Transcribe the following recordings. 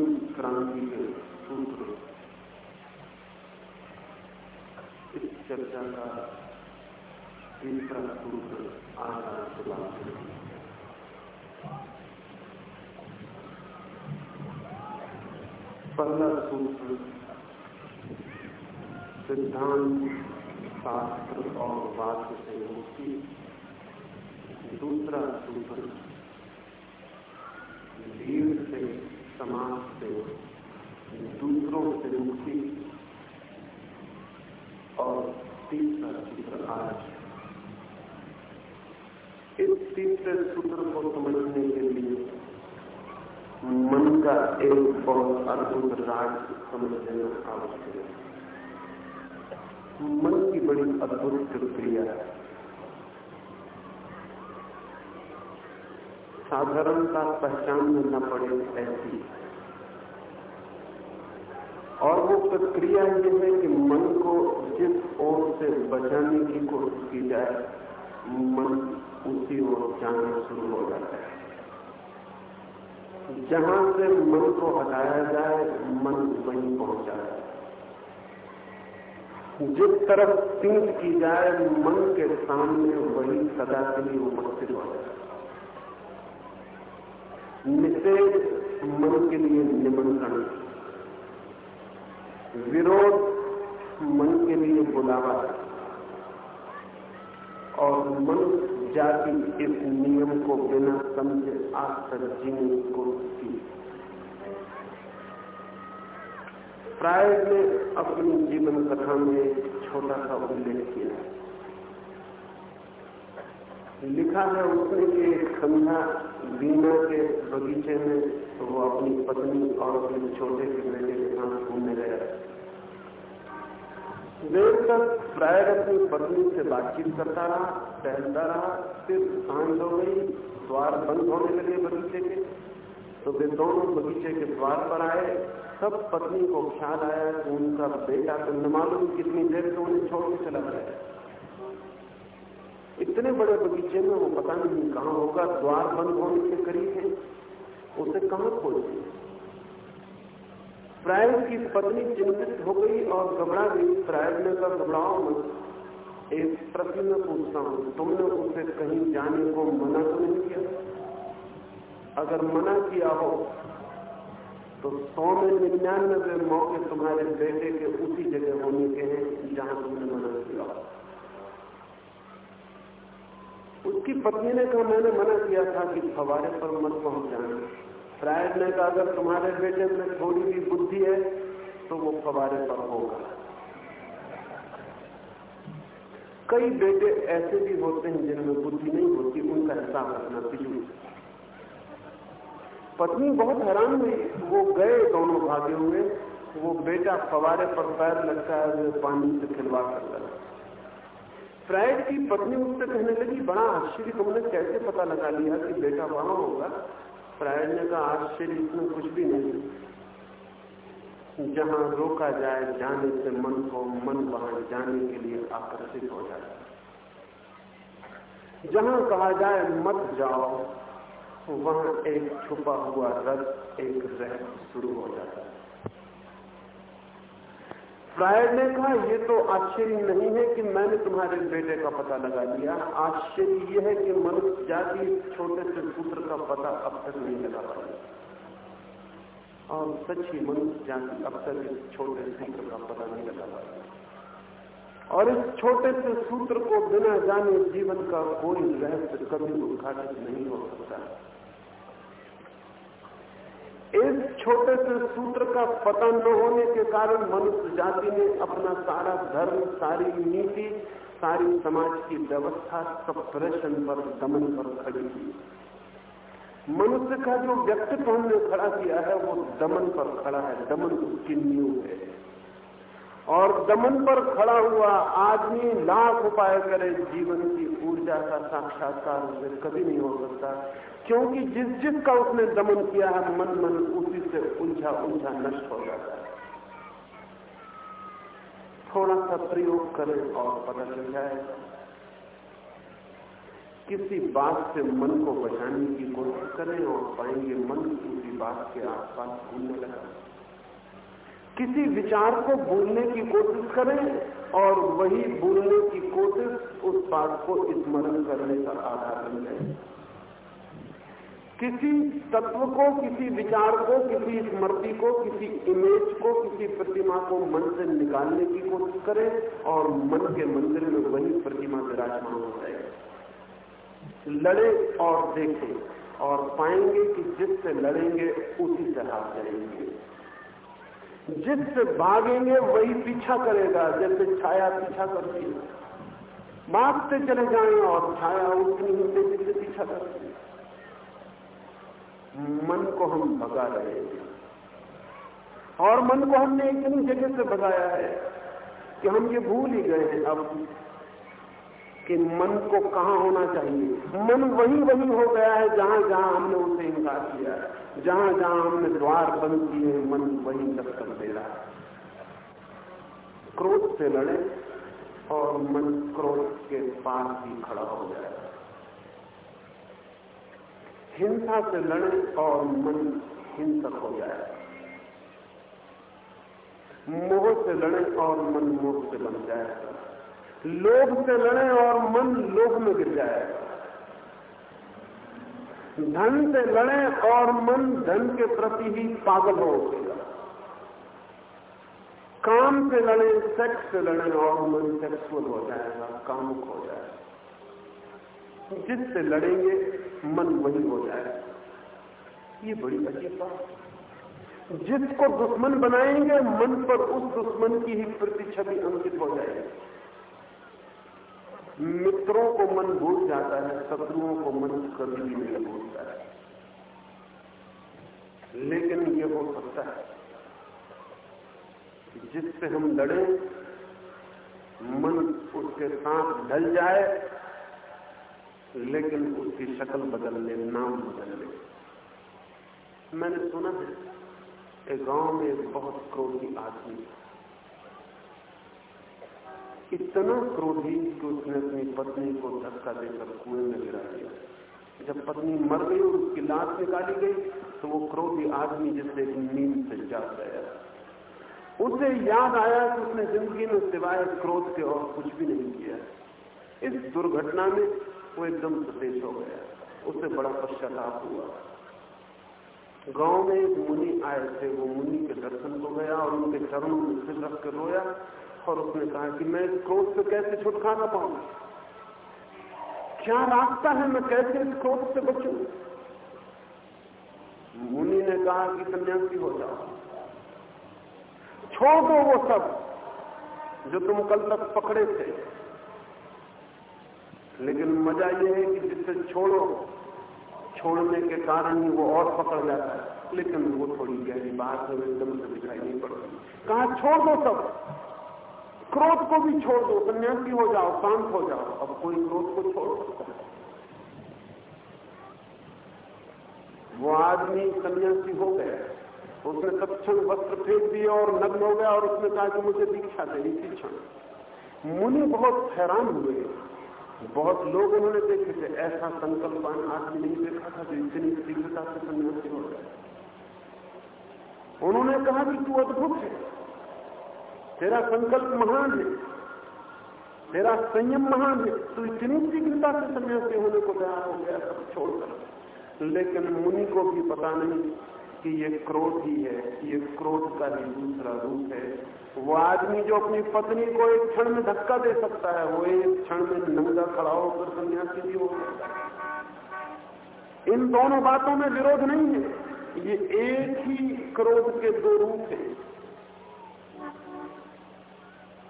जीवन क्रांति के सूत्र। इस चर्चा का तीसरा सूत्र आधार शुरुआत पहला सूत्र, सिद्धांत, शास्त्र और वाक्य से मुक्ति। दूसरा सूत्र भीड़ से समाज से दूसरों से मुक्ति और तीसरा सूत्र आज इस तीसरे सूत्र को समझने के लिए मन का एक बहुत अद्भुत राज समझ लेना आवश्यक है। मन की बड़ी अद्भुत प्रक्रिया है। साधारणता पहचान में न पड़े ऐसी। और वो प्रक्रिया ये है कि मन को जिस ओर से बचाने की कोशिश की जाए, मन उसी ओर जाना शुरू हो जाता है। जहाँ से मन को हटाया जाए, मन वहीं पहुँच जाए जिस तरफ़ पीठ की जाए, मन के सामने वही सदा के लिए उपस्थित हो जाए निषेध मन के लिए निमंत्रण विरोध मन के लिए बुलावा। और मन जाति इस नियम को बिना समझे आज तक जीने को की। प्राय ने अपनी जीवन कथा में छोटा सा उल्लेख किया। लिखा है उसने कि संध्या बीना के बगीचे में तो वो अपनी पत्नी और अपने छोटे से बेटे के साथ घूमने गया। देर तक प्राय अपनी पत्नी से बातचीत करता रहा, टहलता रहा, फिर साँझ हो गई, द्वार बंद होने लगे बगीचे के। तो वे दोनों बगीचे के द्वार पर आए सब पत्नी को ख्याल आया कि उनका बेटा तो न मालूम कितनी देर से उन्हें छोड़ के चला गया। इतने बड़े बगीचे में वो पता नहीं कहाँ होगा, द्वार बंद होने के करीब है, उसे कहाँ खोजे प्राय की पत्नी चिंतित हो गई और घबरा गई। प्राय ने कहा घबराओ मत। एक प्रश्न में पूछता हूँ, तुमने उसे कहीं जाने को मना तो नहीं किया? अगर मना किया हो तो सौ में निन्यानवे मौके तुम्हारे बेटे के उसी जगह होने के हैं जहाँ तुमने मना किया हो। उसकी पत्नी ने कहा, मैंने मना किया था कि फवारे पर मत पहुँच जाना। प्राय ने कहा, अगर तुम्हारे बेटे में थोड़ी भी बुद्धि है तो वो फवारे पर होगा। कई बेटे ऐसे भी होते हैं जिनमें बुद्धि नहीं होती, उनका हिसाब रखना बिजली पत्नी बहुत हैरान हुई। वो गए दोनों भागे हुए। वो बेटा फवारे पर पैर लगता है पानी से खिलवा करता है। फ्राइड की पत्नी उससे कहने लगी, बड़ा आश्चर्य, तुमने कैसे पता लगा लिया कि बेटा वहाँ होगा? फ्राइड ने कहा, आश्चर्य, इसमें कुछ भी नहीं। जहाँ रोका जाए, जाने से मन को मन वहाँ जाने के लिए आकर्षित हो जाए। जहाँ कहा जाए, मत जाओ, वहाँ एक छुपा हुआ रस एक रहस्य शुरू हो जाता है। फ्रायड ने कहा, ये तो आश्चर्य नहीं है कि मैंने तुम्हारे बेटे का पता लगा लिया। आश्चर्य यह है कि मनुष्य जाति छोटे से सूत्र का पता अब तक नहीं लगा पाई और सच्ची मनुष्य जाति अब तक इस छोटे सूत्र का पता नहीं लगा पाई और इस छोटे से सूत्र को बिना जाने जीवन का कोई रहस्य कभी उद्घाटित नहीं हो सकता। है इस छोटे से सूत्र का पतन न होने के कारण मनुष्य जाति ने अपना सारा धर्म, सारी नीति, सारी समाज की व्यवस्था सब सप्रेशन पर, दमन पर खड़ी की। मनुष्य का जो व्यक्तित्व हमने खड़ा किया है, वो दमन पर खड़ा है, दमन उसकी नींव है। और दमन पर खड़ा हुआ आदमी लाख उपाय करे जीवन की ऊर्जा का साक्षात्कार उसे कभी नहीं हो सकता। क्योंकि जिस जिस का उसने दमन किया है, मन मन उसी से उलझा उलझा नष्ट हो जाता है। थोड़ा सा प्रयोग करें और पता चल जाएगा किसी बात से मन को बचाने की कोशिश करें और पाएँगे मन उसी बात के आसपास घूमने लगा। किसी विचार को भूलने की कोशिश करें और वही भूलने की कोशिश उस बात को स्मरण करने का आधार बन जाए। किसी तत्व को, किसी विचार को, किसी स्मृति को, किसी इमेज को, किसी प्रतिमा को मन से निकालने की कोशिश करें और मन के मंदिर में वही प्रतिमा विराजमान हो जाए। लड़े और देखें और पाएँगे कि जिससे लड़ेंगे, उसी से जाएँगे। जिससे भागेंगे वही पीछा करेगा, जैसे छाया पीछा करती है। भागते चले जाए और छाया उतनी ही तेज़ी से पीछा करती है। मन को हम भगा रहे हैं। और मन को हमने इतनी जगह से भगाया है कि हम ये भूल ही गए हैं अब। कि मन को कहा होना चाहिए? मन वही वही हो गया है जहाँ जहाँ हमने उसे इनकार किया है। जहाँ जहाँ हमने द्वार बंद किए मन वही दस्तक दे रहा है। क्रोध से लड़े और मन क्रोध के पास ही खड़ा हो जाए हिंसा से लड़े और मन हिंसक हो जाए मोह से लड़े और मन मोह से बन जाए लोभ से लड़े और मन लोभ में गिर जाए। धन से लड़े और मन धन के प्रति ही पागल हो काम से लड़े सेक्स से लड़े और मन सेक्सुअल हो जाएगा, कामुक हो जाएगा। जिससे लड़ेंगे, मन वही हो जाए ये बड़ी अजीब बात जिसको दुश्मन बनाएँगे, मन पर उस दुश्मन की ही प्रति छवि अंकित हो जाएगी। मित्रों को मन भूल जाता है, शत्रुओं को मन कभी भी नहीं भूलता है। लेकिन ये हो सकता है जिससे हम लड़े, मन उसके साथ ढल जाए, लेकिन उसकी शक्ल बदल ले नाम बदल ले मैंने सुना है, एक गाँव में एक बहुत क्रोधी आदमी इतना क्रोधी कि उसने अपनी पत्नी को धक्का देकर कुएँ में गिरा दिया। जब पत्नी मर गई और उसकी लाश निकाली गई तो वो क्रोधी आदमी जिससे नींद से जाग गया। उसे याद आया कि उसने ज़िंदगी में सिवाय क्रोध के और कुछ भी नहीं किया। इस दुर्घटना में वो एकदम सतेज हो गया। उससे बड़ा पश्चाताप हुआ। गाँव में एक मुनि आए थे। वो मुनि के दर्शन को गया और उनके चरणों में सिर रख कर रोया। और उसने कहा कि मैं इस क्रोध से कैसे छुटकारा पाऊँ क्या रास्ता है मैं कैसे इस क्रोध से बचू? मुनि ने कहा कि सन्यासी हो जाओ। छोड़ दो वो सब जो तुम कल तक पकड़े थे। लेकिन मज़ा यह है कि जिससे छोड़ो, छोड़ने के कारण ही वो और पकड़ जाता है। लेकिन वो थोड़ी गहरी बात है एकदम से दिखाई नहीं पड़ती। कहा, छोड़ दो सब। क्रोध को भी छोड़ दो सन्यासी हो जाओ, शांत हो जाओ। अब कोई क्रोध को छोड़ सकता है। वो आदमी सन्यासी हो गया। उसने तत्क्षण वस्त्र फेंक दिए और नग्न हो गया और उसने कहा कि मुझे दीक्षा दे, इसी क्षण। मुनि बहुत हैरान हुए। बहुत लोग उन्होंने देखे थे, ऐसा संकल्पवान आदमी नहीं देखा था जो इतनी शीघ्रता से सन्यासी हो गया। उन्होंने कहा कि तू अद्भुत है। तेरा संकल्प महान है। तेरा संयम महान है। तू इतनी शीघ्रता से सन्यासी होने को तैयार हो गया, सब छोड़कर लेकिन मुनि को भी पता नहीं कि ये क्रोध ही है, ये क्रोध का ही दूसरा रूप है। वो आदमी जो अपनी पत्नी को एक क्षण में धक्का दे सकता है, वो एक क्षण में नंगा खड़ा होकर सन्यासी भी हो। इन दोनों बातों में विरोध नहीं है। ये एक ही क्रोध के दो रूप हैं।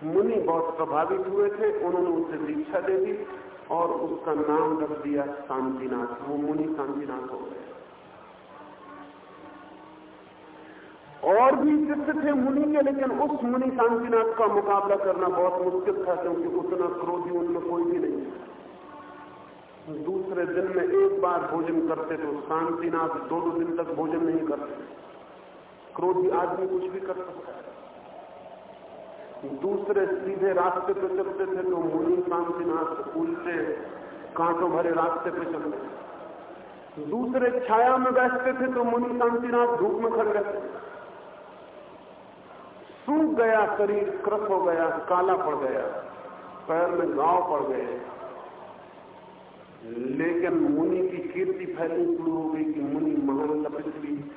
मुनि बहुत प्रभावित हुए थे, उन्होंने उसे दीक्षा दे दी और उसका नाम रख दिया शांतिनाथ। वो मुनि शांतिनाथ हो गए। और भी शिष्य थे मुनि के, लेकिन उस मुनि शांतिनाथ का मुकाबला करना बहुत मुश्किल था, क्योंकि उतना क्रोधी उनमें कोई भी नहीं था। दूसरे दिन में एक बार भोजन करते तो शांतिनाथ दो दो दिन तक भोजन नहीं करते। क्रोधी आदमी कुछ भी कर सकता है। दूसरे सीधे रास्ते पर चलते थे तो मुनि शांतिनाथ उल्टे कांटों भरे रास्ते पे चल रहे दूसरे छाया में बैठते थे तो मुनि शांतिनाथ धूप में खड़े रहते सूख गया, शरीर क्रस हो गया, काला पड़ गया, पैर में गाँव पड़ गए। लेकिन मुनि की कीर्ति फैलनी शुरू हो गई कि मुनि महान तपस्वी।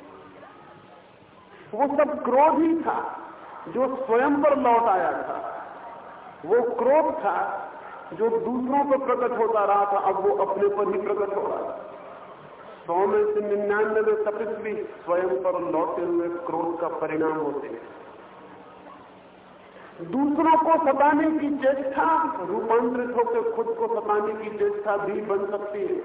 वो सब क्रोध ही था। जो स्वयं पर लौट आया था, वो क्रोध था जो दूसरों पर प्रकट होता रहा था, अब वो अपने पर ही प्रकट हो रहा था सौ में से निन्यानवे तपस्वी स्वयं पर लौटे हुए क्रोध का परिणाम होते हैं। दूसरों को सताने की चेष्टा रूपांतरित होकर खुद को सताने की चेष्टा भी बन सकती है।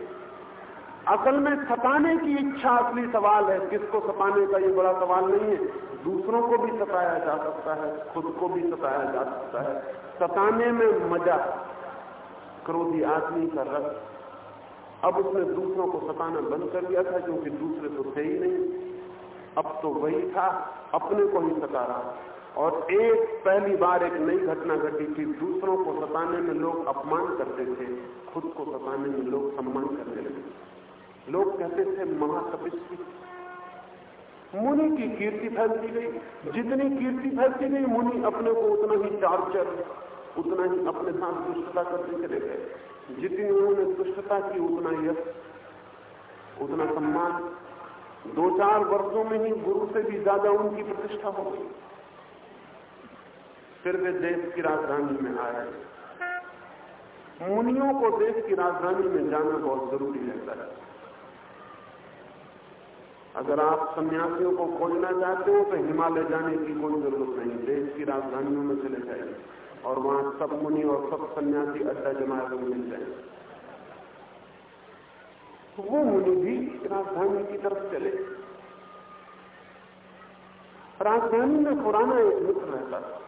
असल में सताने की इच्छा असली सवाल है। किसको सताने का ये बड़ा सवाल नहीं है? दूसरों को भी सताया जा सकता है, खुद को भी सताया जा सकता है। सताने में मज़ा, क्रोधी आदमी का रस। अब उसने दूसरों को सताना बंद कर दिया था, क्योंकि दूसरे तो थे ही नहीं। अब तो वही था, अपने को ही सता रहा। और एक, पहली बार एक नई घटना घटी थी। दूसरों को सताने में लोग अपमान करते थे, खुद को सताने में लोग सम्मान करने लगे। लोग कहते थे, महातपस्वी। मुनि की कीर्ति फैलती गई। जितनी कीर्ति फैलती गई, मुनि अपने को उतना ही टार्चर उतना ही अपने साथ दुष्टता करते चले गए। जितनी उन्होंने दुष्टता की, उतना यश, उतना सम्मान। दो चार वर्षों में ही गुरु से भी ज़्यादा उनकी प्रतिष्ठा हो गई। फिर वे देश की राजधानी में आए मुनियों को देश की राजधानी में जाना बहुत ज़रूरी रहता है। अगर आप सन्यासियों को खोजना चाहते हो तो हिमालय जाने की कोई ज़रूरत नहीं। देश की राजधानियों में चले जाइए और वहाँ सब मुनि और सब सन्यासी अड्डा जमाए हुए मिल जाए। वो मुनि भी राजधानी की तरफ़ चले। राजधानी में पुराना एक मित्र रहता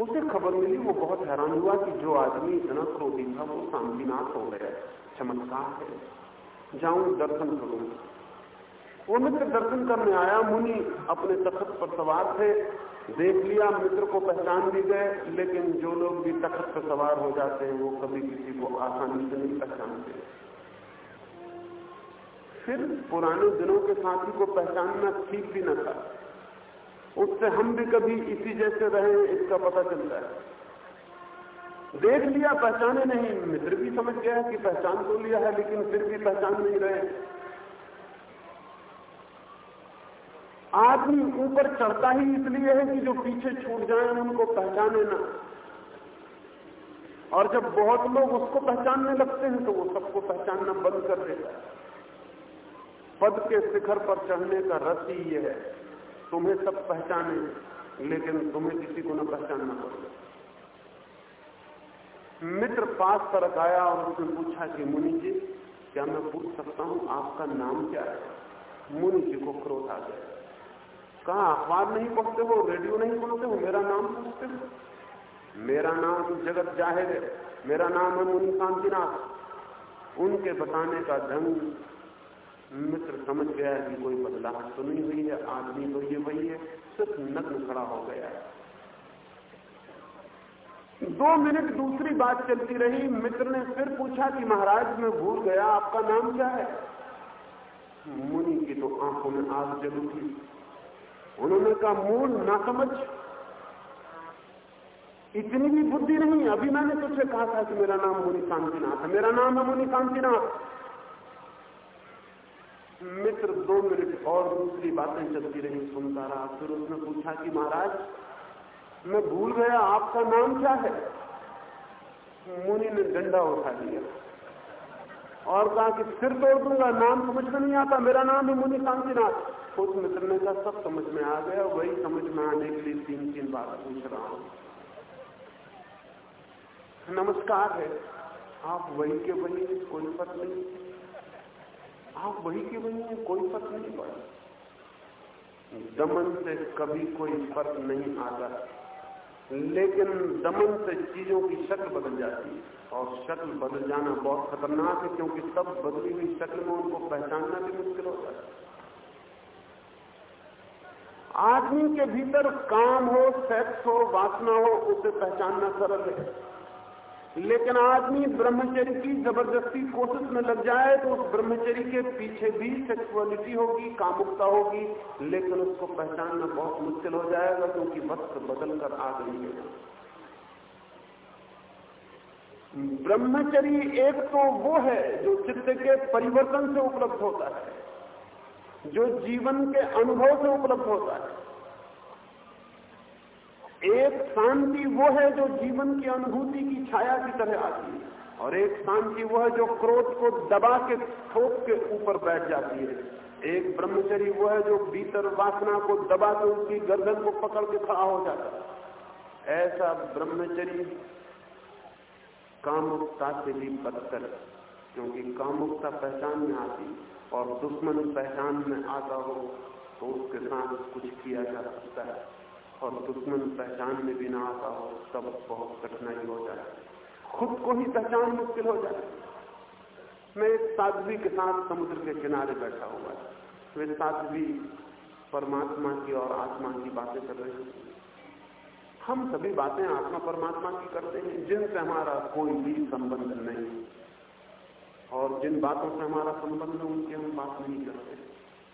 उसे खबर मिली, वो बहुत हैरान हुआ कि जो आदमी इतना क्रोधी था, वो शांतिनाथ हो गया। चमत्कार है। जाऊँ दर्शन करूँ। वो मित्र दर्शन करने आया, मुनि अपने तखत पर सवार थे। देख लिया, मित्र को पहचान भी गए, लेकिन जो लोग भी तखत पर सवार हो जाते हैं, वो कभी किसी को आसानी से नहीं पहचानते। फिर पुराने दिनों के साथी को पहचानना ठीक भी न था। उससे हम भी कभी इसी जैसे रहे इसका पता चलता है। देख लिया, पहचाने नहीं, मित्र भी समझ गया कि पहचान तो लिया है, लेकिन फिर भी पहचान नहीं रहे। आदमी ऊपर चढ़ता ही इसलिए है कि जो पीछे छूट जाए उनको पहचाने ना। और जब बहुत लोग उसको पहचानने लगते हैं तो वो सबको पहचानना बंद कर है। पद के शिखर पर चढ़ने का रस ही ये है। तुम्हें सब पहचाने, लेकिन तुम्हें किसी को न पहचानना पड़े मित्र पास तरक आया और उसने पूछा कि, मुनि जी, क्या मैं पूछ सकता हूँ आपका नाम क्या है? मुनि जी को क्रोध आ गया। कहा? अखबार नहीं पढ़ते हो, रेडियो नहीं सुनते हो? मेरा नाम पूछते हो? मेरा नाम जगत ज़ाहिर है। मेरा नाम है मुनि शांतिनाथ उनके बताने का ढंग मित्र समझ गया कि कोई बदलाव तो नहीं हुई है, आदमी तो ये वही है, सिर्फ़ नग्न खड़ा हो गया है। दो मिनट दूसरी बात चलती रही, मित्र ने फिर पूछा कि महाराज, मैं भूल गया, आपका नाम क्या है? मुनि की तो आँखों में आग जल उठी। उन्होंने कहा, मूल ना समझ। इतनी भी बुद्धि नहीं, अभी मैंने तुझे कहा था कि मेरा नाम मुनि शांतिनाथ है। मेरा नाम है मुनि शांतिनाथ मित्र, दो मिनट और दूसरी बातें चलती रही, सुनता रहा। फिर उसने पूछा कि महाराज, मैं भूल गया, आपका नाम क्या है? मुनि ने डंडा उठा लिया और कहा कि सिर तोड़ दूँगा, नाम समझ में नहीं आता। मेरा नाम है मुनि शांतिनाथ उस मित्र ने कहा सब समझ में आ गया, वही समझ में आने के लिए तीन तीन बार पूछ रहा हूँ। नमस्कार है। आप वही के वही कोई पत नहीं। आप वही के वही कोई फ़र्क नहीं पड़ा। दमन से कभी कोई फ़र्क नहीं आता। लेकिन दमन से चीज़ों की शक्ल बदल जाती है। और शक्ल बदल जाना बहुत खतरनाक है, क्योंकि सब बदली हुई शक्ल में उनको पहचानना भी मुश्किल होता है। आदमी के भीतर काम हो सेक्स हो, वासना हो, उसे पहचानना सरल है। लेकिन आदमी ब्रह्मचर्य की ज़बरदस्ती कोशिश में लग जाए तो उस ब्रह्मचर्य के पीछे भी सेक्सुअलिटी होगी, कामुकता होगी, लेकिन उसको पहचानना बहुत मुश्किल हो जाएगा क्योंकि वस्त्र बदल कर आ गई है। ब्रह्मचर्य एक तो वो है जो चित्त के परिवर्तन से उपलब्ध होता है। जो जीवन के अनुभव से उपलब्ध होता है। एक शांति वो है जो जीवन की अनुभूति की छाया की तरह आती है, और एक शांति वो है जो क्रोध को दबा के थोक के ऊपर बैठ जाती है। एक ब्रह्मचरी वो है जो भीतर वासना को दबा के उसकी गर्दन को पकड़ के खड़ा हो जाता है। ऐसा ब्रह्मचरी कामुकता से भी बदतर क्योंकि कामुकता पहचान में आती और दुश्मन पहचान में आता हो तो उसके साथ कुछ किया जा सकता है। और दुश्मन पहचान में भी ना आता हो, तब बहुत कठिनाई हो जाए। खुद को ही पहचान मुश्किल हो जाए। मैं एक साध्वी के साथ समुद्र के किनारे बैठा हुआ है। वे साध्वी परमात्मा की और आत्मा की बातें कर रहे हैं। हम सभी बातें आत्मा परमात्मा की करते हैं, जिनसे हमारा कोई भी संबंध नहीं। और जिन बातों से हमारा संबंध है, उनकी हम बात नहीं करते।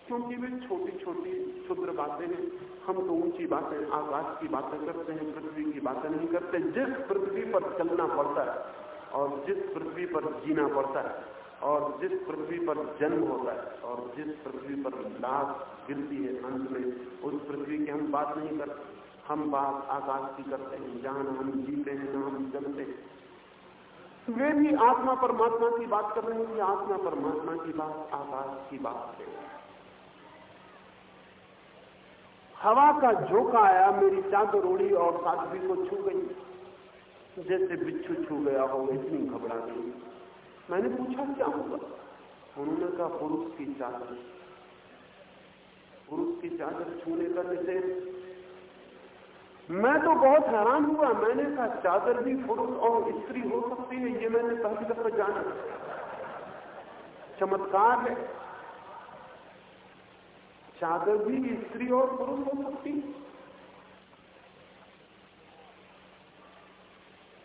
क्योंकि वे छोटी छोटी क्षुद्र बातें हैं। हम तो ऊँची बातें, आकाश की बातें करते हैं, पृथ्वी की बातें नहीं करते। जिस पृथ्वी पर चलना पड़ता है और जिस पृथ्वी पर जीना पड़ता है और जिस पृथ्वी पर जन्म होता है और जिस पृथ्वी पर लाभ गिरती है अंत में, उस पृथ्वी की हम बात नहीं करते। हम बात आकाश की करते हैं, जहाँ हम जीते हैं ना हम जलते हैं। वे भी आत्मा परमात्मा की बात कर रहे हैं कि आत्मा परमात्मा की बात, आकाश की बात है। हवा का झोंका आया, मेरी चादर उड़ी और साध्वी को छू गई। जैसे बिच्छू छू गया हो, इतनी घबरा गई मैंने पूछा, क्या हुआ? उन्होंने कहा, पुरुष की चादर। पुरुष की चादर छूने का निषेध। मैं तो बहुत हैरान हुआ, मैंने कहा, चादर भी पुरुष और स्त्री हो सकती है, ये मैंने पहली दफ़ा जाना। चमत्कार है। चादर भी स्त्री और पुरुष हो सकती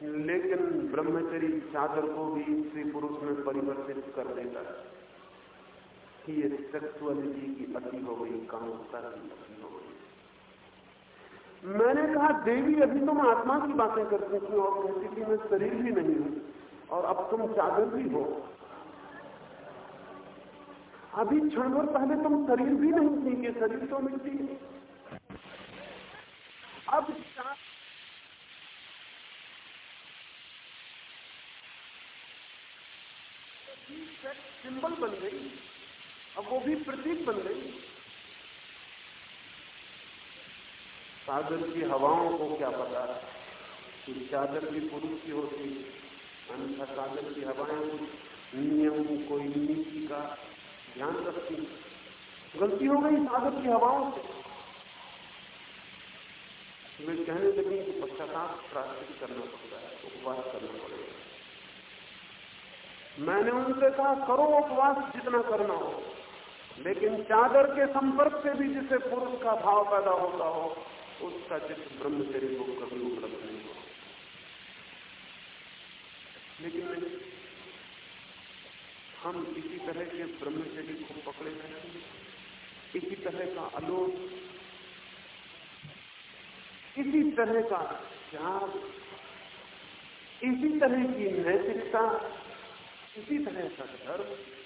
लेकिन ब्रह्मचरी चादर को भी स्त्री पुरुष में परिवर्तित कर देता है ये सेक्सुअलिटी की अति हो गई कामुकता की अति हो गई। मैंने कहा, देवी, अभी तुम आत्मा की बातें करती थी और कहती थी मैं शरीर भी नहीं हूँ और अब तुम चादर भी हो। अभी क्षण भर पहले तुम शरीर भी नहीं थी कि शरीर तो मिलती है। अब सिंबल बन गई, अब वो भी प्रतीक बन गई। सागर की हवाओं को क्या पता? कि चादर भी पुरुष की होती, अन्यथा सागर की हवाएँ नियम कोई नीति का ध्यान रखती। गलती हो गई सागर की हवाओं से। वे कहने लगी कि पश्चाताप प्राप्त करना पड़ता है, उपवास करना पड़ेगा। मैंने उनसे कहा, करो उपवास जितना करना हो, लेकिन चादर के संपर्क से भी जिसे पुरुष का भाव पैदा होता हो उसका चित्र ब्रह्मचर्य को कभी उपलब्ध नहीं हो लेकिन हम इसी तरह के ब्रह्मचर्य को पकड़े हैं। इसी तरह का आलोक इसी तरह का त्याग, इसी तरह की नैतिकता, इसी तरह का धर्म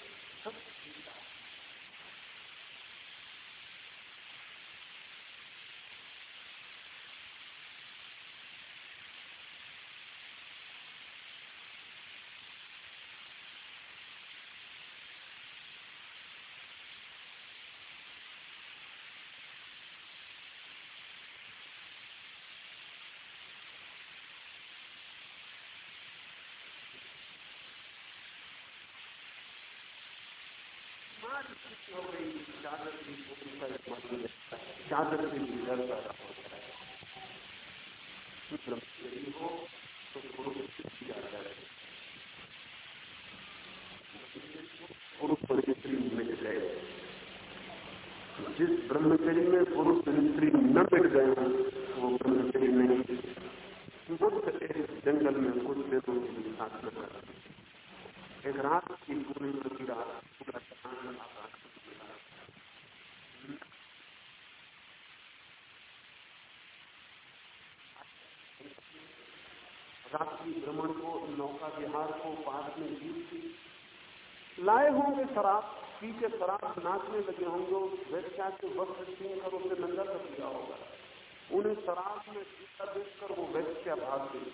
हो गई चादर की चादर से भी डर पैदा है ब्रह्मचरी हो तो पुरुष पुरुष स्त्री गए जिस ब्रह्मचरी में पुरुष स्त्री न मिट गए वो ब्रह्मचरी नहीं बुद्ध एक जंगल में कुछ के साधना कर एक रात की पूरी पूरी रात पूरा रात्रि भ्रमण को, नौका विहार को पार्क में जीत लाए होंगे शराब पी के शराब नाचने लगे होंगे वेश्या के वस्त्र छीन कर उसे नंगा कर दिया होगा। उन्हें शराब में जीता देखकर वो वेश्या भाग गई।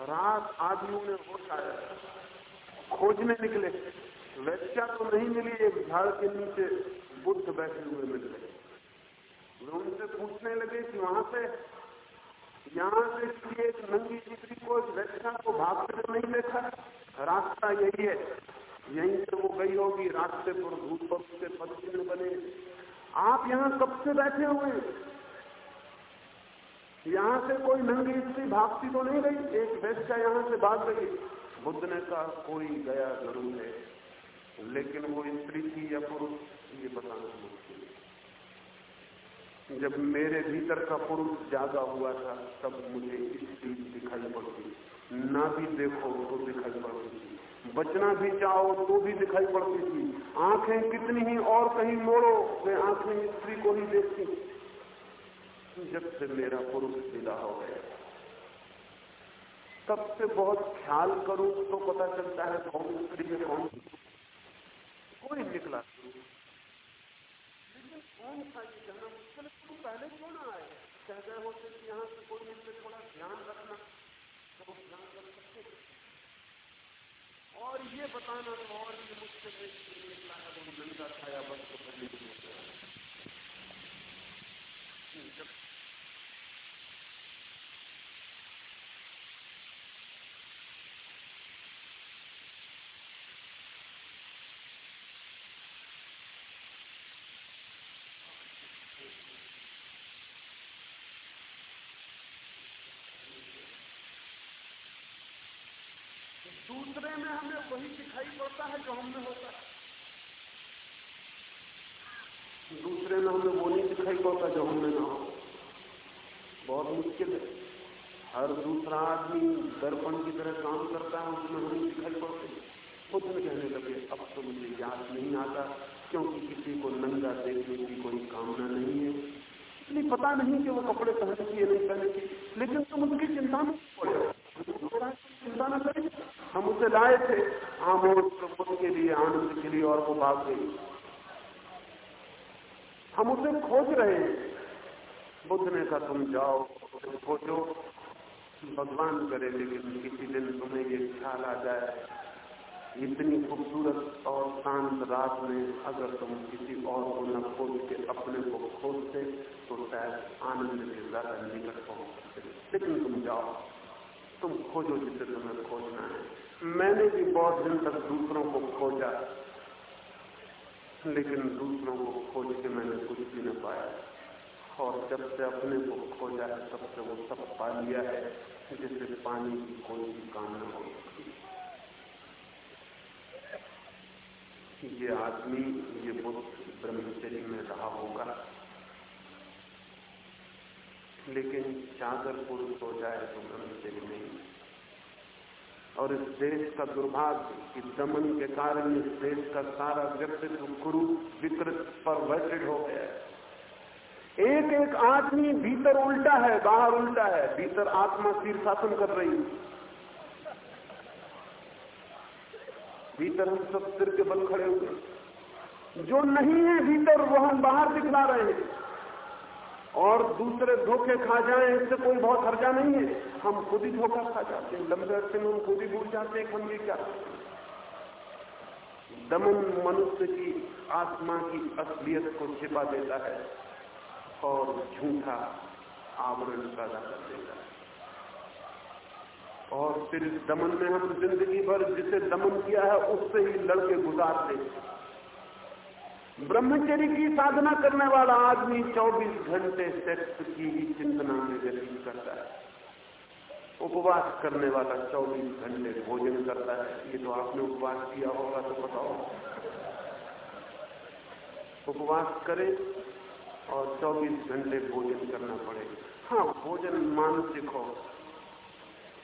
रात आदमियों ने होश आया। खोजने निकले। वेश्या तो नहीं मिली, एक झाड़ के नीचे बुद्ध बैठे हुए मिल गए। वे उनसे पूछने लगे कि वहाँ से, यहाँ से एक नंगी चित्री को वेश्या को भागते तो नहीं देखा? रास्ता यही है। यहीं से वो गई होगी, रास्ते पर धूप पक्ष के पद बने। आप यहाँ कब से बैठे हुए यहाँ से कोई नंगी स्त्री भागती तो नहीं गई एक वेश्या यहाँ से भाग गई बुद्ध ने कहा, कोई गया ज़रूर है, लेकिन वो स्त्री थी या पुरुष, ये बताना मुश्किल जब मेरे भीतर का पुरुष जागा हुआ था, तब मुझे स्त्री दिखाई पड़ती। ना भी देखो तो दिखाई पड़ती। थी बचना भी चाहो तो भी दिखाई पड़ती थी। आँखें कितनी ही और कहीं मोड़ो वे आँखें स्त्री को ही देखती। जब से मेरा पुरुष विदा हो गया, तब से बहुत ख्याल करूँ तो पता चलता है कौन स्त्री है, कौन कोई निकला कौन सा ये कहना मुश्किल तुम पहले क्यों ना आए? कह गए होते कि यहाँ से कोई इनसे थोड़ा ध्यान रखना। तो ध्यान रख सकते और ये बताना तो और भी मुश्किल निकला है, वो नंगा छाया बस को दूसरे में हमें वही दिखाई पड़ता है जो हमने होता है। दूसरे में हमें वो नहीं दिखाई पड़ता जो हमने ना हो। बहुत मुश्किल है। हर दूसरा आदमी दर्पण की तरह काम करता है, उसमें हमें दिखाई पड़ते। खुद में कहने लगे, अब तो मुझे याद नहीं आता, क्योंकि किसी को नंगा देखने की कोई कामना नहीं है। इसलिए पता नहीं कि वो कपड़े पहने की नहीं पहने लेकिन तुम उसकी चिंता में पड़े चिंता न करें। हम उसे लाए थे। आमोद प्रबोध के लिए, आनंद के लिए और वो भाग गई हम उसे खोज रहे हैं। बुद्ध ने कहा, तुम जाओ खोजो। भगवान करे, लेकिन किसी दिन तुम्हें ये ख्याल आ जाए। इतनी खूबसूरत और शांत रात में अगर तुम किसी और को न खोज के अपने को खोजते तो शायद आनंद के ज़्यादा निकट पहुँच सकते लेकिन तुम जाओ। तुम खोजो जिसे तुम्हें खोजना है। मैंने भी बहुत दिन तक दूसरों को खोजा, लेकिन दूसरों को खोज के मैंने कुछ भी न पाया। और जब से अपने को खोजा है, तब से वो सब पा लिया है, जिससे पानी की कोई भी कामना हो ये आदमी, ये बुद्ध ब्रह्मचर्य में रहा होगा। लेकिन चादर पुरुष हो जाए तो ब्रह्मचर्य नहीं और इस देश का दुर्भाग्य कि दमन के कारण इस देश का सारा व्यक्तित्व गुरु विकृत पर वैटिड हो गया है। एक एक आदमी भीतर उल्टा है, बाहर उल्टा है, भीतर आत्मा शीर्षासन कर रही है। भीतर हम सब सिर के बल खड़े हुए जो नहीं है भीतर, वो हम बाहर दिखला रहे हैं। और दूसरे धोखे खा जाएँ, इससे कोई बहुत हर्जा नहीं है। हम खुद ही धोखा खा जाते हैं। लंबे अरसे में हम खुद ही भूल जाते हैं, हम ये क्या? दमन मनुष्य की आत्मा की असलियत को छिपा देता है और झूठा आवरण पैदा कर देता है। और फिर दमन में हम ज़िंदगी भर जिसे दमन किया है, उससे ही लड़के गुजारते हैं। ब्रह्मचर्य की साधना करने वाला आदमी 24 घंटे सेक्स की ही चिंतना में व्यतीत करता है। उपवास करने वाला 24 घंटे भोजन करता है। ये तो आपने उपवास किया होगा तो बताओ। उपवास करे और 24 घंटे भोजन करना पड़े। हाँ भोजन मानसिक हो,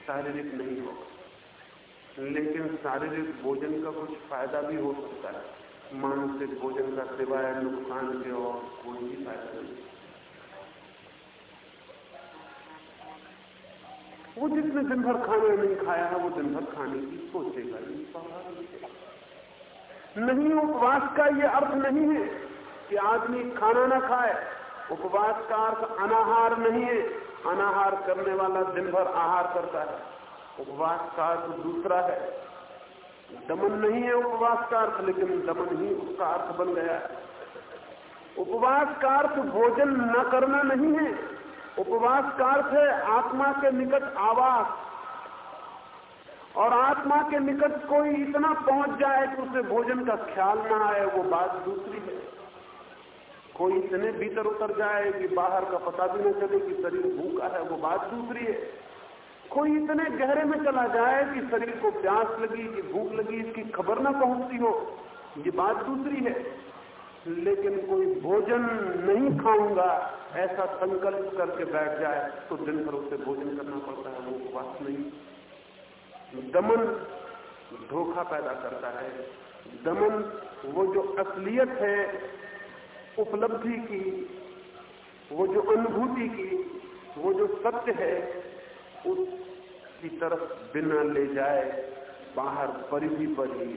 शारीरिक नहीं हो। लेकिन शारीरिक भोजन का कुछ फ़ायदा भी हो सकता है। मानसिक भोजन का सिवाय नुकसान के और कोई भी फ़ायदा नहीं। वो जिसने दिन भर खाना नहीं खाया है, वो दिन भर खाने की सोचेगा स्वाभाविक नहीं, उपवास का ये अर्थ नहीं है कि आदमी खाना ना खाए। उपवास का अर्थ अनाहार नहीं है। अनाहार करने वाला दिन भर आहार करता है। उपवास का अर्थ दूसरा है। दमन नहीं है उपवास का अर्थ, लेकिन दमन ही उसका अर्थ बन गया। उपवास का अर्थ भोजन न करना नहीं है। उपवास का अर्थ है आत्मा के निकट आवास। और आत्मा के निकट कोई इतना पहुँच जाए कि उसे भोजन का ख्याल ना आए, वो बात दूसरी है। कोई इतने भीतर उतर जाए कि बाहर का पता भी न चले कि शरीर भूखा है, वो बात दूसरी है। कोई इतने गहरे में चला जाए कि शरीर को प्यास लगी, कि भूख लगी, इसकी खबर ना पहुँचती हो, ये बात दूसरी है। लेकिन कोई भोजन नहीं खाऊँगा, ऐसा संकल्प करके बैठ जाए तो दिन भर उसे भोजन करना पड़ता है, वो उपवास नहीं। दमन धोखा पैदा करता है। दमन वो जो असलियत है उपलब्धि की, वो जो अनुभूति की, वो जो सत्य है उसकी तरफ़ बिना ले जाए बाहर परिधि पर ही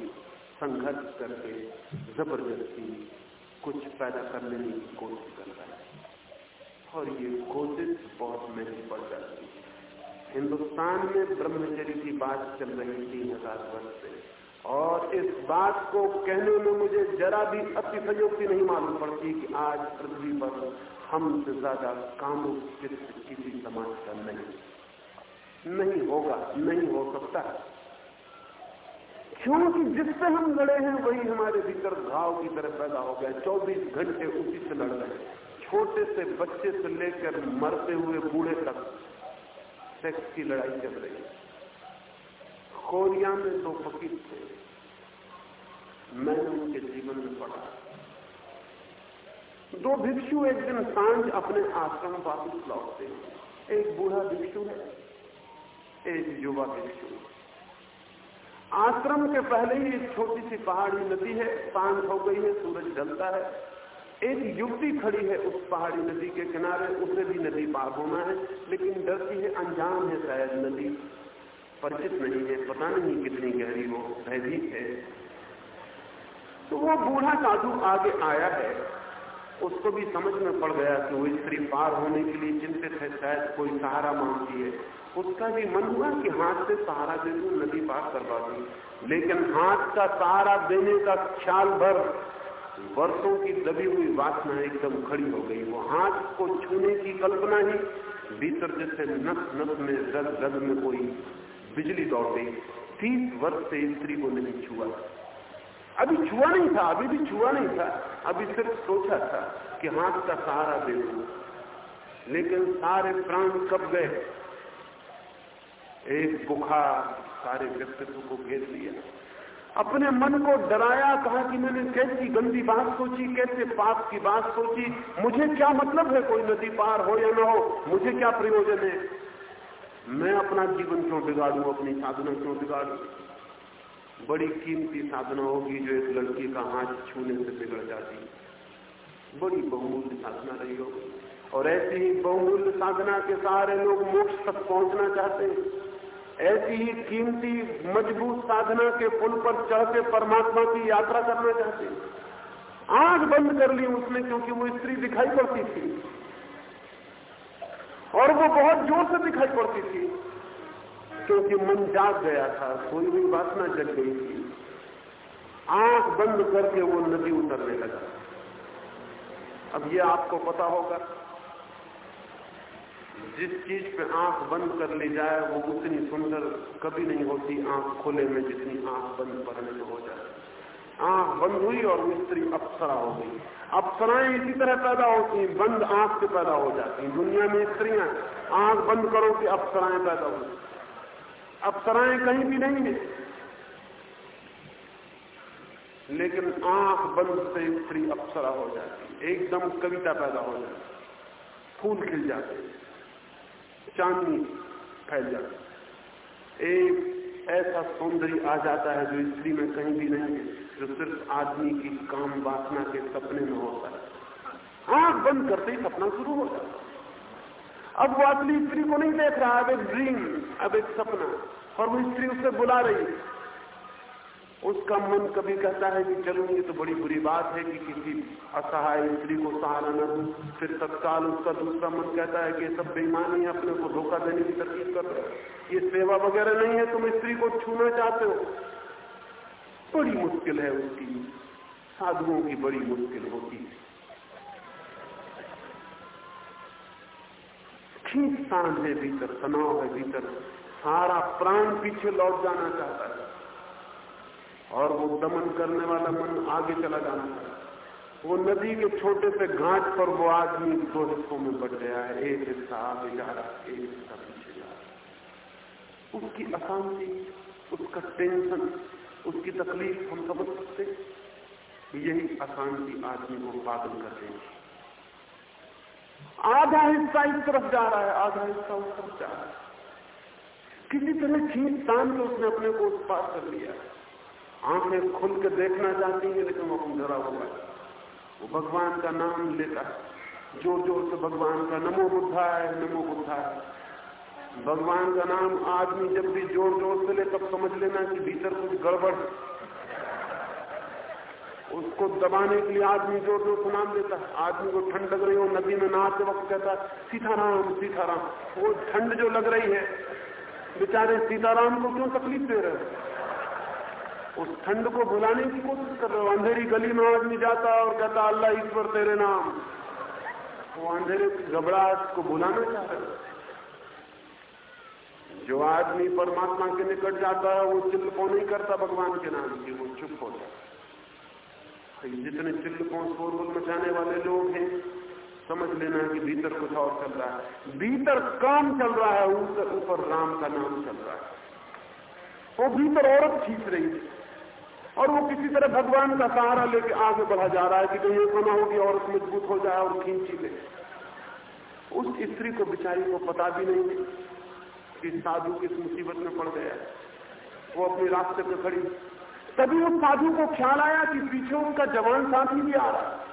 संघर्ष करके ज़बरदस्ती कुछ पैदा करने की कोशिश कर रहा है। और ये कोशिश बहुत महँगी पड़ जाती है। हिंदुस्तान में ब्रह्मचर्य की बात चल रही तीन हज़ार वर्ष से, और इस बात को कहने में मुझे जरा भी अति अतिशयोक्ति नहीं मालूम पड़ती कि आज पृथ्वी पर हमसे ज़्यादा कामुक चित्त किसी समाज का नहीं। नहीं होगा, नहीं हो सकता। क्योंकि जिससे हम लड़े हैं, वही हमारे भीतर घाव की तरह पैदा हो गया। 24 घंटे उसी से लड़ रहे छोटे से बच्चे से लेकर मरते हुए बूढ़े तक सेक्स की लड़ाई चल रही है। कोरिया में दो फकीर थे। मैंने उनके जीवन में पढ़ा। दो भिक्षु एक दिन साँझ अपने आश्रम वापिस लौटते हैं। एक बूढ़ा भिक्षु है। एक युवा भिक्षु आश्रम के पहले ही एक छोटी सी पहाड़ी नदी है साँझ हो गई है, सूरज ढलता है। एक युवती खड़ी है उस पहाड़ी नदी के किनारे, उसे भी नदी पार होना है, लेकिन डरती है, अनजान है शायद नदी। परिचित नहीं है, पता नहीं कितनी गहरी वो भयभीत है। तो वो बूढ़ा साधु आगे आया है उसको भी समझ में पड़ गया कि वो स्त्री पार होने के लिए चिंतित है, शायद कोई सहारा मांगती है। उसका भी मन हुआ कि हाथ से सहारा दे दू, नदी पार करवा दू। लेकिन हाथ का सहारा देने का ख्याल भर वर्षों की दबी हुई वासना एकदम खड़ी हो गई। वो हाथ को छूने की कल्पना ही भीतर जैसे नस नस में रग रग में कोई बिजली दौड़ गई। तीस वर्ष से स्त्री को नहीं छुआ। अभी छुआ नहीं था, अभी भी छुआ नहीं था। अभी सिर्फ़ सोचा था कि हाथ का सहारा दे दू। लेकिन सारे प्राण कब गए? एक बुखार, सारे व्यक्तित्व को घेर लिया। अपने मन को डराया, कहा कि मैंने कैसी गंदी बात सोची, कैसे पाप की बात सोची। मुझे क्या मतलब है कोई नदी पार हो या ना हो? मुझे क्या प्रयोजन है? मैं अपना जीवन क्यों बिगाड़ू, अपनी साधना क्यों बिगाड़ू? बड़ी कीमती साधना होगी जो एक लड़की का हाथ छूने से बिगड़ जाती। बड़ी बहुमूल्य साधना रही होगी। और ऐसी ही बहुमूल्य साधना के सहारे लोग मोक्ष तक पहुँचना चाहते हैं। ऐसी ही कीमती, मज़बूत साधना के पुल पर चढ़ के परमात्मा की यात्रा करना चाहते हैं। बंद कर ली उसने क्योंकि वो स्त्री दिखाई पड़ती थी। और वो बहुत ज़ोर से दिखाई पड़ती थी। क्योंकि मन जाग गया था, कोई भी वासना जग गई थी। आँख बंद करके वो नदी उतरने लगा। अब ये आपको पता होगा, जिस चीज़ पे आँख बंद कर ली जाए, वो उतनी सुंदर कभी नहीं होती आँख खोले में, जितनी आँख बंद करने में हो जाए। आँख बंद हुई और वो स्त्री अप्सरा हो गई। अप्सराएँ इसी तरह पैदा होती बंद आँख से पैदा हो जाती दुनिया में स्त्रियाँ, आँख बंद करो कि अप्सराएँ पैदा हो। अप्सराएँ कहीं भी नहीं है। लेकिन आँख बंद से स्त्री अप्सरा हो जाती एकदम कविता पैदा हो जाती फूल खिल जाते चांदनी फैल जाती एक ऐसा सौंदर्य आ जाता है जो स्त्री में कहीं भी नहीं है, जो सिर्फ़ आदमी की काम वासना के सपने में होता है। आँख बंद करते ही सपना शुरू हो जाता अब वो असली स्त्री को नहीं देख रहा, अब एक ड्रीम अब एक सपना। और वो स्त्री उससे बुला रही उसका मन कभी कहता है कि चलूँगी तो बड़ी बुरी बात है कि किसी असहाय स्त्री को सहारा न दू। फिर तत्काल उसका दूसरा मन कहता है कि सब बेईमानी है, अपने को धोखा देने की तरकीब कर रहे ये सेवा वगैरह नहीं है, तुम स्त्री को छूना चाहते हो। बड़ी मुश्किल है उसकी। साधुओं की बड़ी मुश्किल होती है। खींच है भीतर, तनाव है भीतर। सारा प्राण पीछे लौट जाना चाहता है। और वो दमन करने वाला मन आगे चला जाना चाहता है। वो नदी के छोटे से घाट पर वो आदमी दो हिस्सों में बढ़ गया है। एक हिस्सा आगे जा रहा है, एक हिस्सा पीछे जा रहा उसकी अशांति, उसका टेंशन, उसकी तकलीफ़ हम समझ सकते यही अशांति आदमी को पागल कर देगी आधा हिस्सा इस तरफ़ जा रहा है, आधा हिस्सा उस तरफ़ जा रहा है। किसी तरह खींच तान के उसने अपने को उस पार कर लिया। आँखें खुल के देखना चाहती है, लेकिन वो डरा हुआ है वो भगवान का नाम लेता है। ज़ोर ज़ोर से भगवान का नमो बुद्धा है, नमो बुद्धा है। भगवान का नाम आदमी जब भी ज़ोर ज़ोर से ले, तब समझ लेना कि भीतर कुछ गड़बड़ उसको दबाने के लिए आदमी ज़ोर ज़ोर से नाम देता है। आदमी को ठंड लग रही हो, नदी में नहाते वक्त कहता है, सीताराम सीताराम। वो ठंड जो लग रही है, बेचारे सीताराम को क्यों तकलीफ़ दे रहे उस ठंड को भुलाने की कोशिश कर रहे हो। अंधेरी गली में आदमी जाता है और कहता अल्लाह, ईश्वर, तेरे नाम। वो अंधेरे की घबराहट को भुलाना चाह रहे जो आदमी परमात्मा के निकट जाता है, वो चिल्लपो नहीं करता भगवान के नाम की, वो चुप हो जाता जितने चिल्लपों शोरगुल मचाने वाले लोग हैं, समझ लेना है कि भीतर कुछ और चल रहा है। भीतर काम चल रहा है, ऊपर राम का नाम चल रहा है। वो भीतर औरत खींच रही है। और वो किसी तरह भगवान का सहारा लेके आगे बढ़ा जा रहा है कि कहीं ऐसा ना हो कि औरत मज़बूत हो जाए और खींची ले। उस स्त्री को बिचारी को पता भी नहीं कि साधु किस मुसीबत में पड़ गया वो अपने रास्ते पे खड़ी। तभी उस साधु को ख्याल आया कि पीछे उनका जवान साथी भी आ रहा है।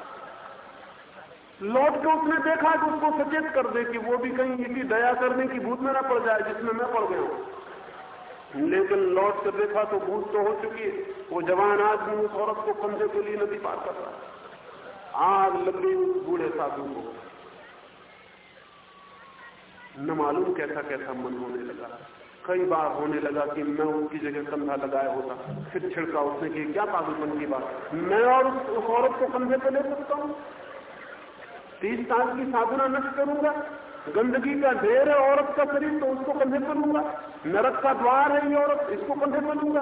लौट के उसने देखा कि उसको सचेत कर दे कि वो भी कहीं इसी दया करने की भूत में ना पड़ जाए जिसमें मैं पड़ गया हूँ। लेकिन लौट कर देखा तो भूत तो हो चुकी है। वो जवान आदमी उस औरत को कंधे के लिए नदी पार कर रहा आग लग गई उस बूढ़े साधु को। न मालूम कैसा कैसा मन होने लगा। कई बार होने लगा कि मैं उनकी जगह कंधा लगाया होता, फिर छिड़का उसने की क्या पागलपन की बात? मैं और उस औरत को कंधे पर ले सकता हूँ? तीस साल की साधना नष्ट करूँगा। गंदगी का ढेर है औरत का शरीर तो उसको कंधे पर लूँगा। नरक का द्वार है ये औरत, इसको कंधे पर लूँगा।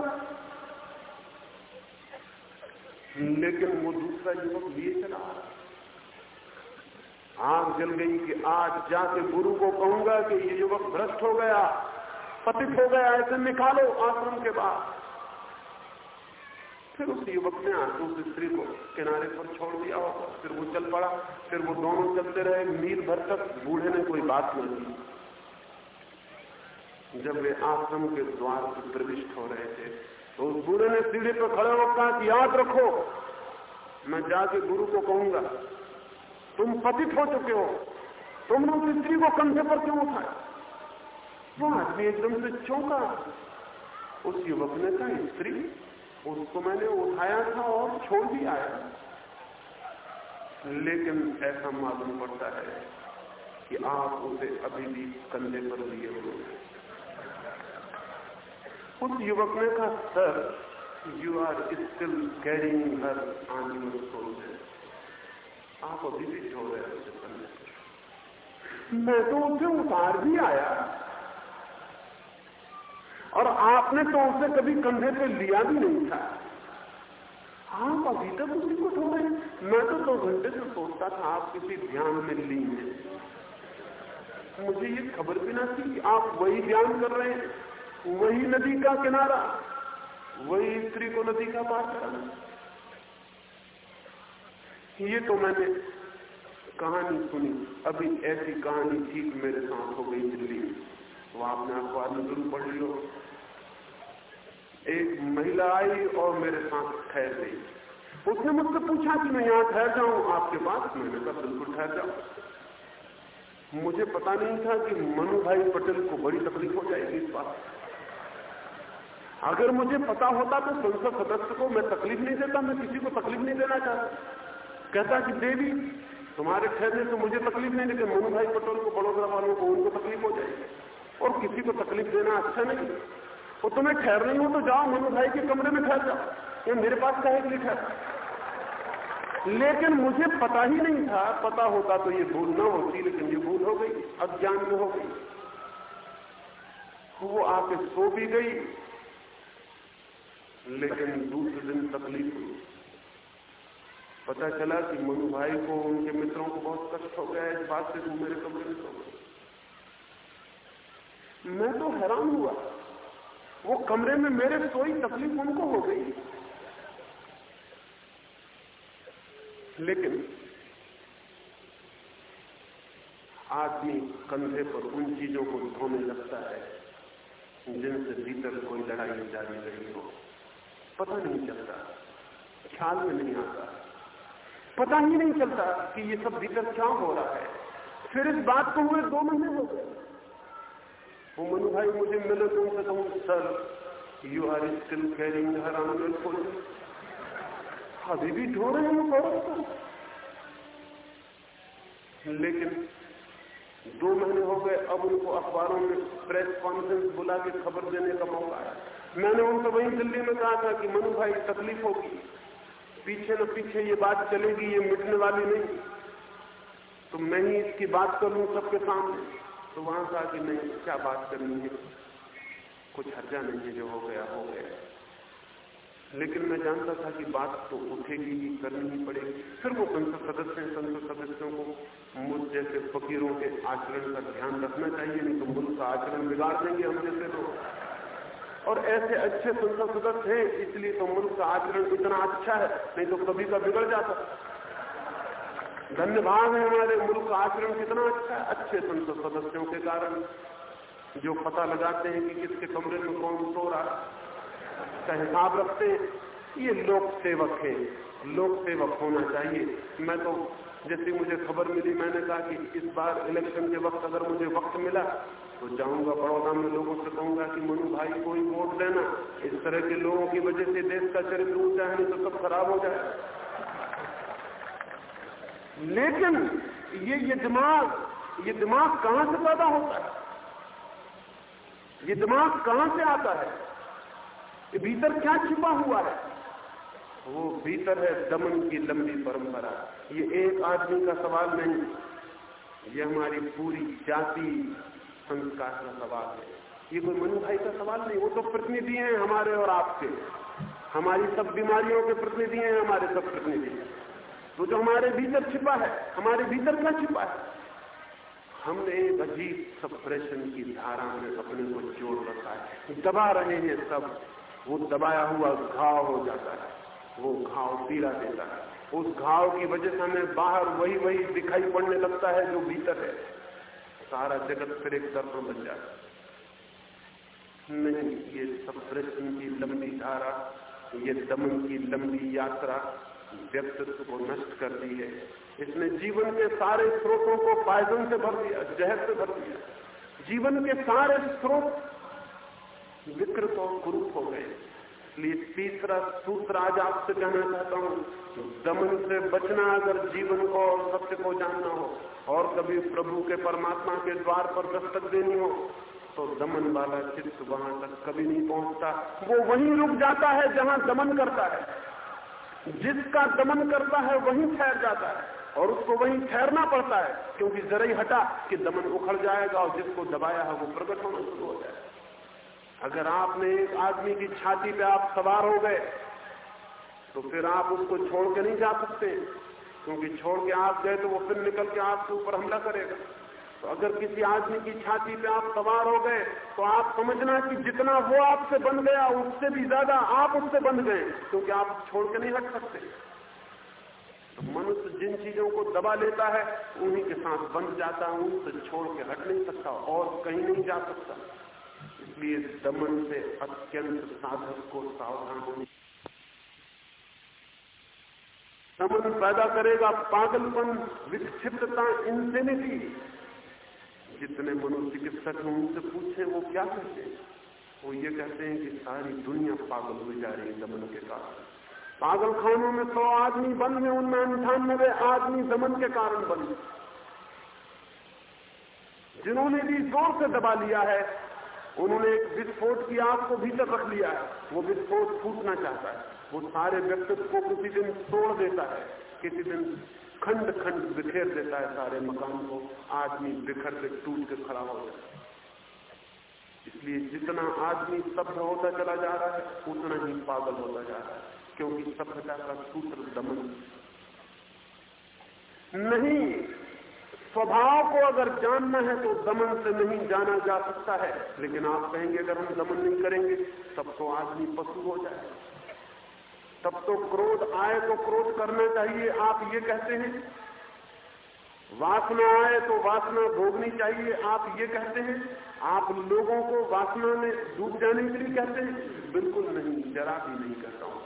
लेकिन वो दूसरा युवक लिए चला। आग जल गई कि आज जाके गुरु को कहूँगा कि ये युवक भ्रष्ट हो गया। पतित हो गया ऐसे निकालो आश्रम के बाद फिर उस युवक ने आके उस स्त्री को किनारे पर छोड़ दिया फिर वो चल पड़ा। फिर वो दोनों चलते रहे। मील भर तक बूढ़े ने कोई बात नहीं की। जब वे आश्रम के द्वार पर प्रविष्ट हो रहे थे तो उस बूढ़े ने सीढ़ी पर खड़े होकर कहा कि याद रखो, मैं जाके गुरु को कहूँगा, तुम पतित हो चुके हो। तुमने उस स्त्री को कंधे पर क्यों उठाया? वो आदमी एकदम से चौंका। उस युवक ने कहा, स्त्री, उसको मैंने उठाया था और छोड़ भी आया। लेकिन ऐसा मालूम पड़ता है कि आप उसे अभी भी कंधे पर लिए हुए उस युवक ने कहा, sir you are still carrying her soldier आप अभी भी छोड़ रहे कंधे मैं तो उसे उतार भी आया। और आपने तो उसे कभी कंधे पे लिया भी नहीं था। आप अभी तक उसी को छोड़ रहे मैं तो दो घंटे से सोचता था, आप किसी ध्यान में ली हैं। मुझे ये खबर भी ना थी कि आप वही ध्यान कर रहे हैं। वही नदी का किनारा, वही स्त्री को नदी का पार कराना। ये तो मैंने कहानी सुनी। अभी ऐसी कहानी ठीक मेरे साथ हो गई दिल्ली। में तो आपने अखबार में ज़रूर पढ़ लियो एक महिला आई और मेरे साथ ठहर गई। उसने मुझसे पूछा कि मैं यहाँ ठहर जाऊँ? आपके पास? मैंने कहा, बिल्कुल ठहर जाऊँ मुझे पता नहीं था कि मनु भाई पटेल को बड़ी तकलीफ़ हो जाएगी इस बात अगर मुझे पता होता तो संसद सदस्य को मैं तकलीफ़ नहीं देता, मैं किसी को तकलीफ़ नहीं देना चाहता। कहता कि देवी, तुम्हारे ठहरने से मुझे तकलीफ़ नहीं, लेकिन मनु भाई पटेल को बड़ोदरा वालों को उनको तकलीफ़ हो जाएगी। और किसी को तकलीफ़ देना अच्छा नहीं। वो तुम्हें ठहर रही हो तो जाओ मनु भाई के कमरे में ठहर जाओ। ये मेरे पास कहे कि ठहर लेकिन मुझे पता ही नहीं था, पता होता तो ये भूल ना होती, लेकिन ये भूल हो गई, अज्ञान में हो गई। वो आके सो भी गई, लेकिन दूसरे दिन तकलीफ़ हुई। पता चला कि मनु भाई को उनके मित्रों को बहुत कष्ट हो गया इस बात से तू मेरे कमरे में सो गए मैं तो हैरान हुआ। वो कमरे में मेरे सोई तकलीफ़ उनको हो गई। लेकिन आदमी कंधे पर उन चीज़ों को धोने लगता है, जिनसे भीतर कोई लड़ाई जारी रही हो। पता नहीं चलता, ख्याल में नहीं आता। पता ही नहीं चलता कि ये सब भीतर क्या हो रहा है। फिर इस बात को हुए दो महीने हो गए। वो मनु भाई मुझे मिले तो उनसे कहूँ sir you are still carrying अभी भी ढो रहे हैं लेकिन दो महीने हो गए अब उनको अखबारों में प्रेस कॉन्फ्रेंस बुला के खबर देने का मौका आया मैंने उनको वहीं दिल्ली में कहा था कि मनु भाई तकलीफ़ होगी पीछे न पीछे ये बात चलेगी ये मिटने वाली नहीं तो मैं ही इसकी बात करूँ सबके सामने तो वहाँ कहा कि नहीं क्या बात करनी है? कुछ हर्जा नहीं है जो हो गया हो गया। लेकिन मैं जानता था कि बात तो उठेगी ही, करनी ही पड़ेगी। फिर वो संसद सदस्य संसद सदस्यों को मुझ जैसे फकीरों के आचरण का ध्यान रखना चाहिए, नहीं तो मुल्क का आचरण बिगाड़ देंगे हम जैसे लोग। और ऐसे अच्छे संसद सदस्य हैं, इसलिए तो मुल्क का आचरण इतना अच्छा है, नहीं तो कभी का बिगड़ जाता। धन्यवाद है हमारे मुल्क का आचरण कितना अच्छा अच्छे संसद सदस्यों के कारण जो पता लगाते हैं कि किसके कमरे में कौन सो रहा का हिसाब रखते हैं। ये लोक सेवक है। लोक सेवक होना चाहिए। मैं तो जैसे मुझे खबर मिली, मैंने कहा कि इस बार इलेक्शन के वक्त अगर मुझे वक्त मिला तो जाऊँगा बड़ौदा में लोगों से कहूँगा कि मनु भाई को ही वोट देना। इस तरह के लोगों की वजह से देश का चरित्र ऊँचा है तो सब खराब हो जाए लेकिन ये ये दिमाग ये दिमाग कहाँ से पैदा होता है? ये दिमाग कहाँ से आता है? ये भीतर क्या छिपा हुआ है? वो भीतर है दमन की लंबी परंपरा। ये एक आदमी का सवाल नहीं, ये हमारी पूरी जाति संस्कार का सवाल है। ये कोई मनु भाई का सवाल नहीं, वो तो प्रतिनिधि हैं हमारे और आपके। हमारी सब बीमारियों के प्रतिनिधि हैं, हमारे सब प्रतिनिधि तो जो हमारे भीतर छिपा है, हमारे भीतर क्या छिपा है? हमने एक अजीब सप्रेशन की धारा में अपने को जोड़ रखा है। दबा रहे हैं सब। वो दबाया हुआ घाव हो जाता है। वो घाव पीड़ा देता है। उस घाव की वजह से हमें बाहर वही वही दिखाई पड़ने लगता है जो भीतर है। सारा जगत फिर एक दर्पण बन जाता है। नहीं, ये सप्रेशन की लंबी धारा, ये दमन की लंबी यात्रा व्यक्तित्व को नष्ट कर दी है। इसने जीवन के सारे स्रोतों को पायदन से भर दिया, जहर से भर दिया। जीवन के सारे स्रोत विकृत और कुरूप हो गए। इसलिए तीसरा सूत्र आज आपसे कहना चाहता हूँ दमन से बचना अगर जीवन को और सत्य को जानना हो, और कभी प्रभु के परमात्मा के द्वार पर दस्तक देनी हो तो दमन वाला चित्त वहाँ तक कभी नहीं पहुँचता। वो वहीं रुक जाता है जहाँ दमन करता है। जिसका दमन करता है, वहीं ठहर जाता है। और उसको वहीं ठहरना पड़ता है, क्योंकि जरा ही हटा कि दमन उखड़ जाएगा और जिसको दबाया है, वो प्रकट होना शुरू हो जाएगा। अगर आपने एक आदमी की छाती पे आप सवार हो गए तो फिर आप उसको छोड़ के नहीं जा सकते। क्योंकि छोड़ के आप गए तो वो फिर निकल के आपके ऊपर हमला करेगा। तो अगर किसी आदमी की छाती पे आप सवार हो गए तो आप समझना कि जितना वो आपसे बन गया, उससे भी ज़्यादा आप उससे बन गए, क्योंकि आप छोड़ के नहीं रख सकते। तो मनुष्य जिन चीज़ों को दबा लेता है, उन्हीं के साथ बंध जाता है, उनसे छोड़ के हट नहीं सकता और कहीं नहीं जा सकता। इसलिए दमन से अत्यंत साधक को सावधान होने। दमन पैदा करेगा पागलपन, विक्षिप्तता इंसेनिटी जितने मनोचिकित्सक हैं, उनसे पूछे, वो क्या कहते हैं? वो ये कहते हैं कि सारी दुनिया पागल हो जा रही है दमन के कारण। पागल खानों में सौ आदमी बंद है उनमें अंठानबे आदमी दमन के कारण बंद जिन्होंने भी ज़ोर से दबा लिया है, उन्होंने एक विस्फोट की आग को भीतर रख लिया है। वो विस्फोट फूटना चाहता है। वो सारे व्यक्तित्व को किसी दिन तोड़ देता है, किसी दिन खंड खंड बिखेर देता है सारे मकान को, आदमी बिखर के टूट के खड़ा हो जाता है। इसलिए जितना आदमी सभ्य होता चला जा रहा है, उतना ही पागल होता जा रहा है, क्योंकि सभ्यता का सूत्र दमन। नहीं, स्वभाव को अगर जानना है तो दमन से नहीं जाना जा सकता है, लेकिन आप कहेंगे, अगर हम दमन नहीं करेंगे, तब तो आदमी पशु हो जाए तब तो क्रोध आए तो क्रोध करना चाहिए, आप ये कहते हैं। वासना आए तो वासना भोगनी चाहिए, आप ये कहते हैं। आप लोगों को वासना में डूब जाने के लिए कहते हैं? बिल्कुल नहीं, जरा भी नहीं कहता हूँ।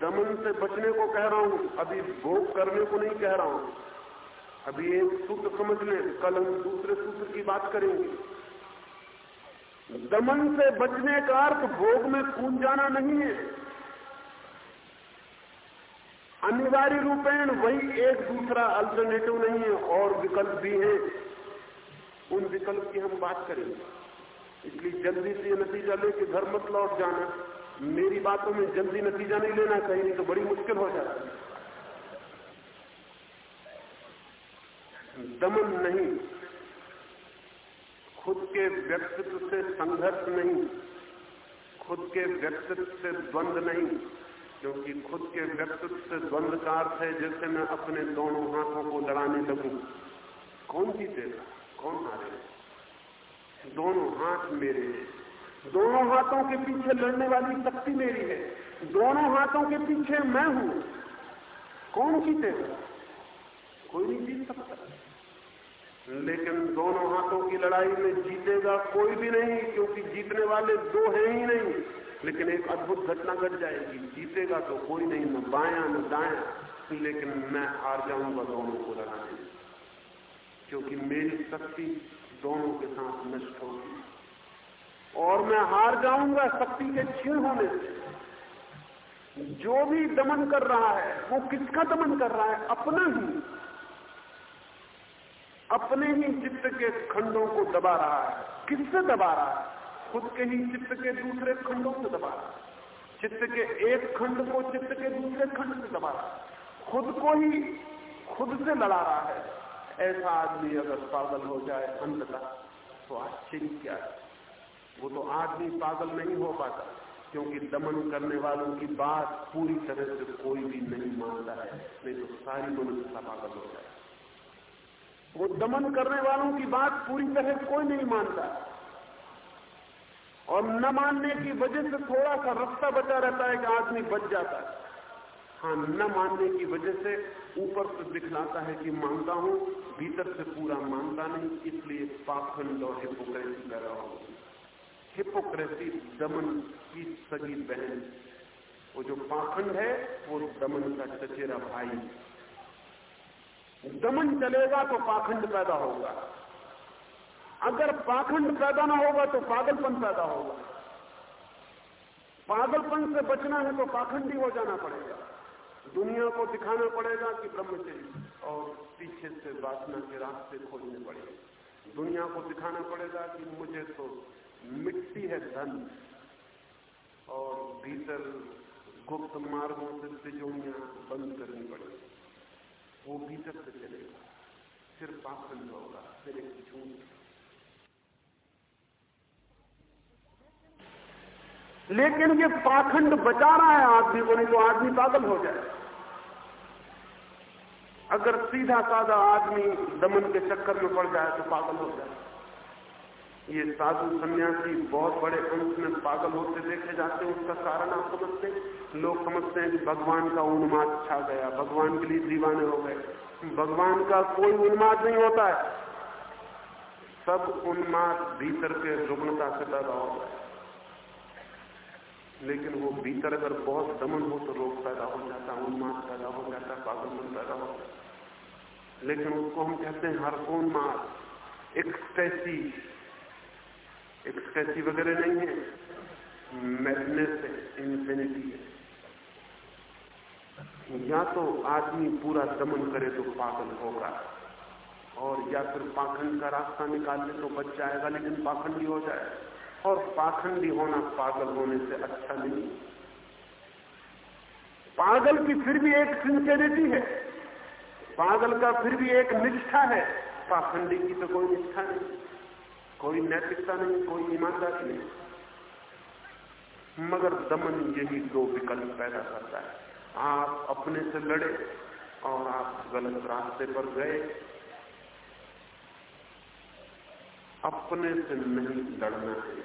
दमन से बचने को कह रहा हूँ, अभी भोग करने को नहीं कह रहा हूँ। अभी एक सूत्र समझ लें, कल हम दूसरे सूत्र की बात करेंगे। दमन से बचने का अर्थ भोग में कूद जाना नहीं है। अनिवार्य रूपेण वही एक दूसरा अल्टरनेटिव नहीं है, और विकल्प भी है। उन विकल्प की हम बात करेंगे। इसलिए जल्दी से नतीजा लेके घर मत लौट जाना, मेरी बातों में जल्दी नतीजा नहीं लेना कहीं तो बड़ी मुश्किल हो जाती है। दमन नहीं खुद के व्यक्तित्व से संघर्ष नहीं, खुद के व्यक्तित्व से द्वंद नहीं, क्योंकि खुद के व्यक्तित्व से द्वंद का अर्थ है जैसे मैं अपने दोनों हाथों को लड़ाने लगू। कौन जीतेगा कौन हारेगा दोनों हाथ मेरे हैं। दोनों हाथों के पीछे लड़ने वाली शक्ति मेरी है। दोनों हाथों के पीछे मैं हूँ। कौन जीतेगा? कोई नहीं जीत सकता। लेकिन दोनों हाथों की लड़ाई में जीतेगा कोई भी नहीं, क्योंकि जीतने वाले दो हैं ही नहीं। लेकिन एक अद्भुत घटना घट जाएगी, जीतेगा तो कोई नहीं, न बाया, न दाया। लेकिन मैं हार जाऊँगा दोनों को लड़ाने। क्योंकि मेरी शक्ति दोनों के साथ नष्ट होगी। और मैं हार जाऊँगा शक्ति के क्षीण होने से। जो भी दमन कर रहा है, वो किसका दमन कर रहा है? अपना ही। अपने ही चित्त के खंडों को दबा रहा है। किससे दबा रहा है? खुद के ही चित्त के दूसरे खंडों से दबा रहा है। चित्त के एक खंड को चित्त के दूसरे खंड से दबा रहा है। खुद को ही खुद से लड़ा रहा है। ऐसा आदमी अगर पागल हो जाए अंततः तो आश्चर्य क्या है? वो तो आदमी पागल नहीं हो पाता, क्योंकि दमन करने वालों की बात पूरी तरह से कोई भी नहीं मानता है। नहीं तो सारी मनुष्यता पागल हो जाए। वो दमन करने वालों की बात पूरी तरह कोई नहीं मानता। और न मानने की वजह से थोड़ा सा रास्ता बचा रहता है कि आदमी बच जाता है। हाँ न मानने की वजह से ऊपर से दिखलाता है कि मानता हूँ, भीतर से पूरा मानता नहीं, इसलिए पाखंड और हिपोक्रेसी कर रहा हूँ। हिपोक्रेसी दमन की सगी बहन। वो जो पाखंड है, वो दमन का चचेरा भाई। दमन चलेगा तो पाखंड पैदा होगा। अगर पाखंड पैदा ना होगा तो पागलपन पैदा होगा। पागलपन से बचना है तो पाखंडी हो जाना पड़ेगा। दुनिया को दिखाना पड़ेगा कि ब्रह्मचर्य और पीछे से वासना के रास्ते खोजने पड़ेगा। दुनिया को दिखाना पड़ेगा कि मुझे तो मिट्टी है धन और भीतर गुप्त मार्गों से तिजोरियाँ बंद करनी पड़ेगी। वो भीतर से चलेगा। फिर पाखंड होगा, फिर एक झूठ लेकिन ये पाखंड बचा रहा है आदमी को, नहीं तो आदमी पागल हो जाए। अगर सीधा साधा आदमी दमन के चक्कर में पड़ जाए तो पागल हो जाए। ये साधु सन्यासी बहुत बड़े अंश में पागल होते देखे जाते हैं, उसका कारण आप समझते लोग समझते हैं कि भगवान का उन्माद छा गया, भगवान के लिए दीवाने हो गए। भगवान का कोई उन्माद नहीं होता है। सब उन्माद भीतर के रुग्णता से पैदा होता है लेकिन वो भीतर अगर बहुत दमन हो तो रोग पैदा हो जाता है, उन्माद पैदा हो जाता है, पागलपन पैदा हो लेकिन उसको हम कहते हैं हर उन्माद एक्सटेसी एक्सटेसी वगैरह नहीं है। मैडनेस इंफिनिटी है। या तो आदमी पूरा दमन करे तो पागल होगा, और या फिर पाखंड का रास्ता निकाल ले तो बच जाएगा, लेकिन पाखंडी हो जाए। और पाखंडी होना पागल होने से अच्छा नहीं। पागल की फिर भी एक सिंसेरिटी है। पागल का फिर भी एक निष्ठा है। पाखंडी की तो कोई निष्ठा नहीं। कोई नैतिकता नहीं, कोई ईमानदारी नहीं। मगर दमन यही दो विकल्प पैदा करता है। आप अपने से लड़े और आप गलत रास्ते पर गए। अपने से नहीं लड़ना है।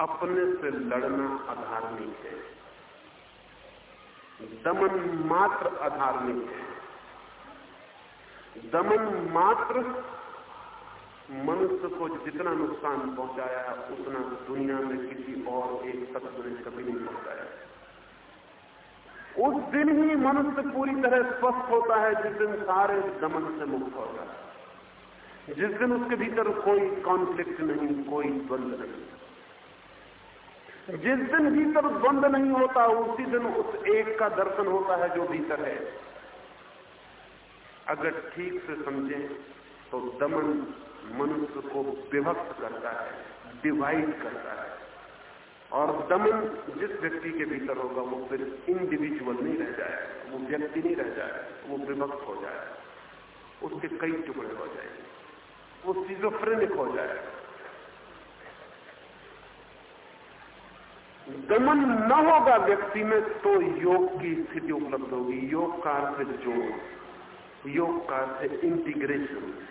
अपने से लड़ना अधार्मिक है। दमन मात्र अधार्मिक है। दमन मात्र मनुष्य को जितना नुकसान पहुँचाया, उतना दुनिया में किसी और एक तत्व ने कभी नहीं पहुँचाया। उस दिन ही मनुष्य पूरी तरह स्वस्थ होता है, जिस दिन सारे दमन से मुक्त हो जिस दिन उसके भीतर कोई कॉन्फ्लिक्ट नहीं, कोई द्वंद नहीं। जिस दिन भीतर द्वंद नहीं होता, उसी दिन उस एक का दर्शन होता है जो भीतर है। अगर ठीक से समझें तो दमन मनुष्य को विभक्त करता है डिवाइड करता है। और दमन जिस व्यक्ति के भीतर होगा, वो फिर इंडिविजुअल नहीं रह जाए, वो व्यक्ति नहीं रह जाए, वो विभक्त हो जाए। उसके कई टुकड़े हो जाएँगे। वो सीजोफ्रेनिक हो जाए। दमन न होगा व्यक्ति में तो योग की स्थिति उपलब्ध होगी। योग का अर्थ जोड़, योग का अर्थ इंटीग्रेशन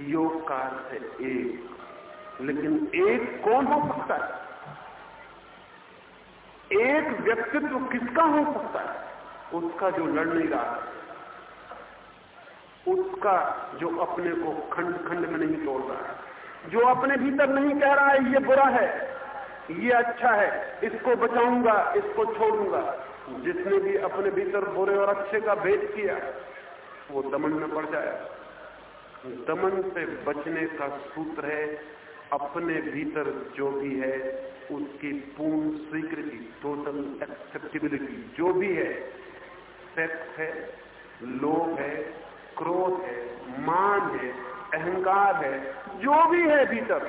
योग का अर्थ एक। लेकिन एक कौन हो सकता है? एक व्यक्तित्व किसका हो सकता है? उसका जो लड़ने रहा उसका जो अपने को खंड खंड में नहीं तोड़ रहा है। जो अपने भीतर नहीं कह रहा है, ये बुरा है, ये अच्छा है, इसको बचाऊँगा, इसको छोड़ूँगा। जिसने भी अपने भीतर बुरे और अच्छे का भेद किया, वो दमन में पड़ जाए दमन से बचने का सूत्र है, अपने भीतर जो भी है, उसकी पूर्ण स्वीकृति टोटल एक्सेप्टेबिलिटी जो भी है सेक्स है, लोभ है, क्रोध है, मान है, अहंकार है, जो भी है भीतर,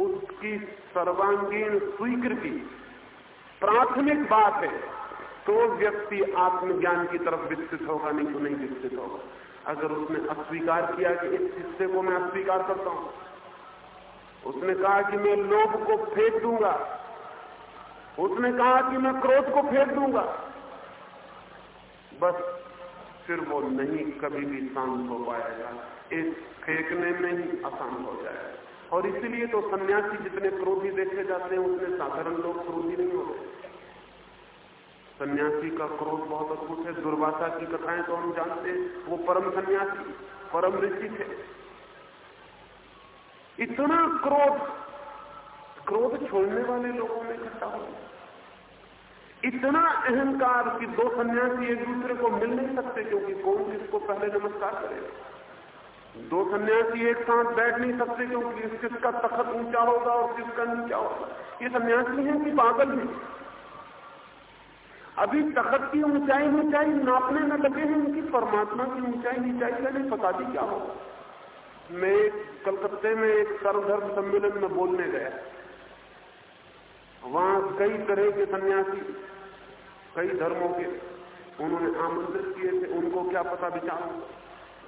उसकी सर्वांगीण स्वीकृति, प्राथमिक बात है तो व्यक्ति आत्मज्ञान की तरफ़ विकसित होगा, नहीं तो नहीं विकसित होगा। अगर उसने अस्वीकार किया कि इस हिस्से को मैं अस्वीकार करता हूँ, उसने कहा कि मैं लोभ को फेंक दूँगा, उसने कहा कि मैं क्रोध को फेंक दूँगा, बस फिर वो नहीं, कभी भी शांत हो पाएगा। इस फेंकने में ही अशांत हो जाएगा। और इसीलिए तो सन्यासी जितने क्रोधी देखे जाते हैं, उतने साधारण लोग क्रोधी नहीं होते। सन्यासी का क्रोध बहुत अद्भुत है। दुर्वासा की कथाएँ तो हम जानते हैं। वो परम सन्यासी, परम ऋषि थे। इतना क्रोध क्रोध छोड़ने वाले लोगों में इकट्ठा हो इतना अहंकार कि दो सन्यासी एक दूसरे को मिल नहीं सकते, क्योंकि कौन किसको पहले नमस्कार करेगा? दो सन्यासी एक साथ बैठ नहीं सकते, क्योंकि किसका तखत ऊँचा होगा और किसका नीचा होगा? ये सन्यासी है कि पागल हैं? अभी तखत की ऊंचाई ऊंचाई नापने में लगे हैं उनकी, परमात्मा की ऊंचाई ऊंचाई का नहीं पता भी क्या हो मैं कलकत्ते में एक सर्वधर्म सम्मेलन में बोलने गया। वहाँ कई तरह के सन्यासी, कई धर्मों के उन्होंने आमंत्रित किए थे। उनको क्या पता विचार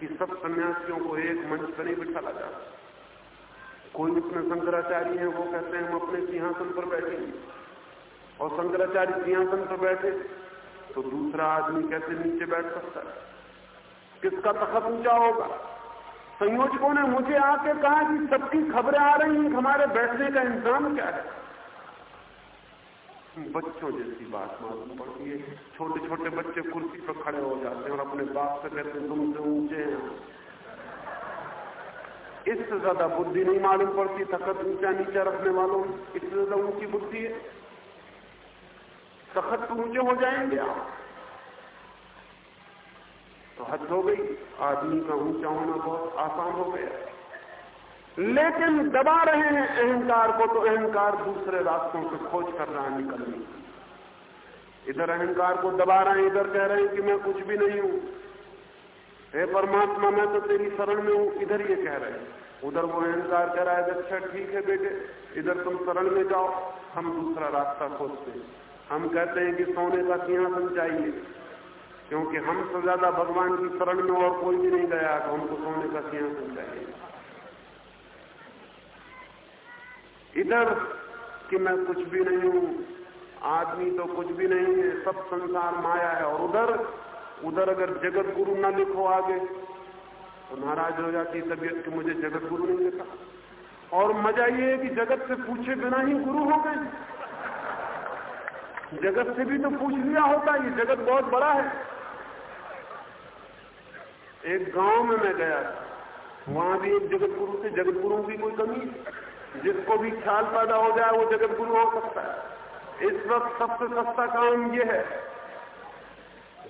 कि सब सन्यासियों को एक मंच पर नहीं बिठाला जा कोई उसमें शंकराचार्य है, वो कहते हैं, हम अपने सिंहासन पर बैठेंगे। और शंकराचार्य सिंहासन पर बैठे तो दूसरा आदमी कैसे नीचे बैठ सकता है? किसका तखत ऊँचा होगा? संयोजकों ने मुझे आके कहा कि सबकी खबरें आ रही हैं, हमारे बैठने का इंतज़ाम क्या है? बच्चों जैसी बात मालूम पड़ती है। छोटे छोटे बच्चे कुर्सी पर खड़े हो जाते हैं और अपने बाप से कहते तुमसे ऊँचे हैं। इससे ज़्यादा बुद्धि नहीं मालूम पड़ती, तखत ऊँचा नीचा रखने वालों इससे ज़्यादा ऊँची बुद्धि है। तखत तो ऊँचे हो जाएँगे आप। तो हद हो गई। आदमी का ऊँचा होना बहुत आसान हो गया। लेकिन दबा रहे हैं अहंकार को तो अहंकार दूसरे रास्तों से खोज कर रहा है निकलने इधर अहंकार को दबा रहे हैं, इधर कह रहे हैं कि मैं कुछ भी नहीं हूँ। हे परमात्मा, मैं तो तेरी शरण में हूँ, इधर ये कह रहे हैं। उधर वो अहंकार कह रहा है अच्छा ठीक है बेटे, इधर तुम शरण में जाओ, हम दूसरा रास्ता खोजते हैं। हम कहते हैं कि सोने का सिंहासन चाहिए, क्योंकि हमसे ज़्यादा भगवान की शरण में और कोई भी नहीं गया तो हमको सोने का सिंहासन चाहिए। इधर कि मैं कुछ भी नहीं हूँ, आदमी तो कुछ भी नहीं है, सब संसार माया है, और उधर उधर अगर जगत गुरु ना लिखो आगे तो नाराज़ हो जाती तबीयत कि मुझे जगत गुरु नहीं लिखा। और मज़ा ये है कि जगत से पूछे बिना ही गुरु हो गए। जगत से भी तो पूछ लिया होता ये जगत बहुत बड़ा है। एक गाँव में मैं गया वहाँ भी एक जगत गुरु थे जगत गुरु की कोई कमी जिसको भी ख्याल पैदा हो जाए, वो जगत गुरु हो सकता है। इस वक्त सबसे सस्ता काम ये है।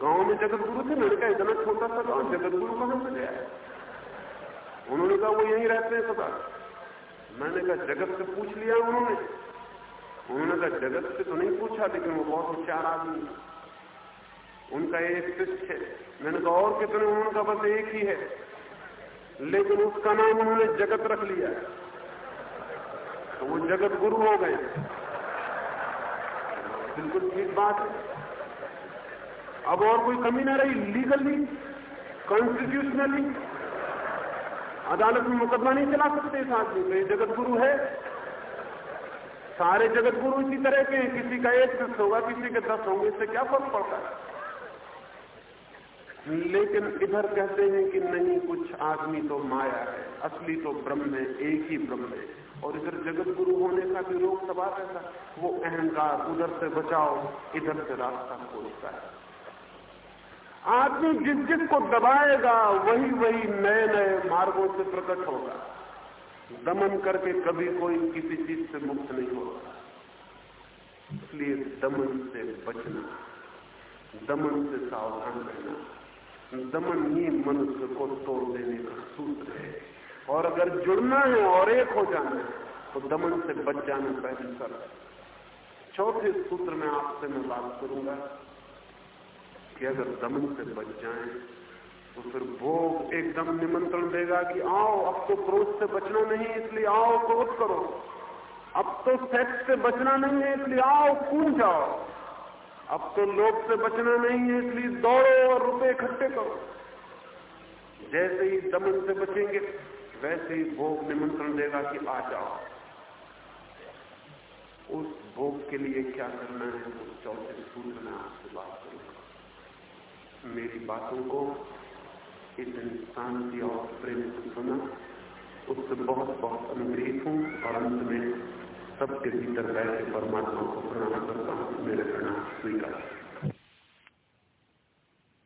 गाँव में जगत गुरु थे, मैंने कहा, इतना छोटा सा गाँव जगत गुरु कहाँ से गया उन्होंने कहा, वो यहीं रहते हैं सदा मैंने कहा, जगत से पूछ लिया उन्होंने। उन्होंने कहा जगत से तो नहीं पूछा, लेकिन वो बहुत होशियार आदमी उनका एक शिष्य है। मैंने कहा, और कितने उनका बस एक ही है। लेकिन उसका नाम उन्होंने जगत रख लिया तो वो जगत गुरु हो गए बिल्कुल ठीक बात है। अब और कोई कमी ना रही लीगली कॉन्स्टिट्यूशनली अदालत में मुकदमा नहीं चला सकते इस आदमी को। जगत गुरु है। सारे जगत गुरु इसी तरह के हैं, किसी का एक दस होगा, किसी के दस होंगे, इससे क्या फ़र्क पड़ता है? लेकिन इधर कहते हैं कि नहीं, कुछ आदमी तो माया है, असली तो ब्रह्म है, एक ही ब्रह्म है। और इधर जगत गुरु होने का भी रोग सवाल रहता वो अहंकार, उधर से बचाओ, इधर से रास्ता खोलता है। आदमी जिस जिसको दबाएगा, वही वही नए नए मार्गों से प्रकट होगा। दमन करके कभी कोई किसी चीज़ से मुक्त नहीं होगा इसलिए दमन से बचना, दमन से सावधान रहना, दमन ही मनुष्य को तोड़ देने का सूत्र है। और अगर जुड़ना है और एक हो जाना है तो दमन से बच जाना पहले सर चौथे सूत्र में आपसे मैं बात करूँगा कि अगर दमन से बच जाए तो फिर भोग एकदम निमंत्रण देगा कि आओ, अब तो क्रोध से बचना नहीं, इसलिए आओ, क्रोध करो। अब तो सेक्स से बचना नहीं है, इसलिए आओ कूद जाओ। अब तो लोभ से बचना नहीं है, इसलिए दौड़ो और रुपए इकट्ठे करो। जैसे ही दमन से बचेंगे, वैसे ही भोग निमंत्रण देगा कि आ जाओ। उस भोग के लिए क्या करना है? उस चौथे सूर्य में आपसे बात करूँगा। मेरी बातों को इतनी शांति और प्रेम से सुना उससे बहुत बहुत अनुग्रहित हूँ और अंत में सबके भीतर बैठे परमात्मा को प्रणाम करता हूँ मेरे प्रणाम स्वीकार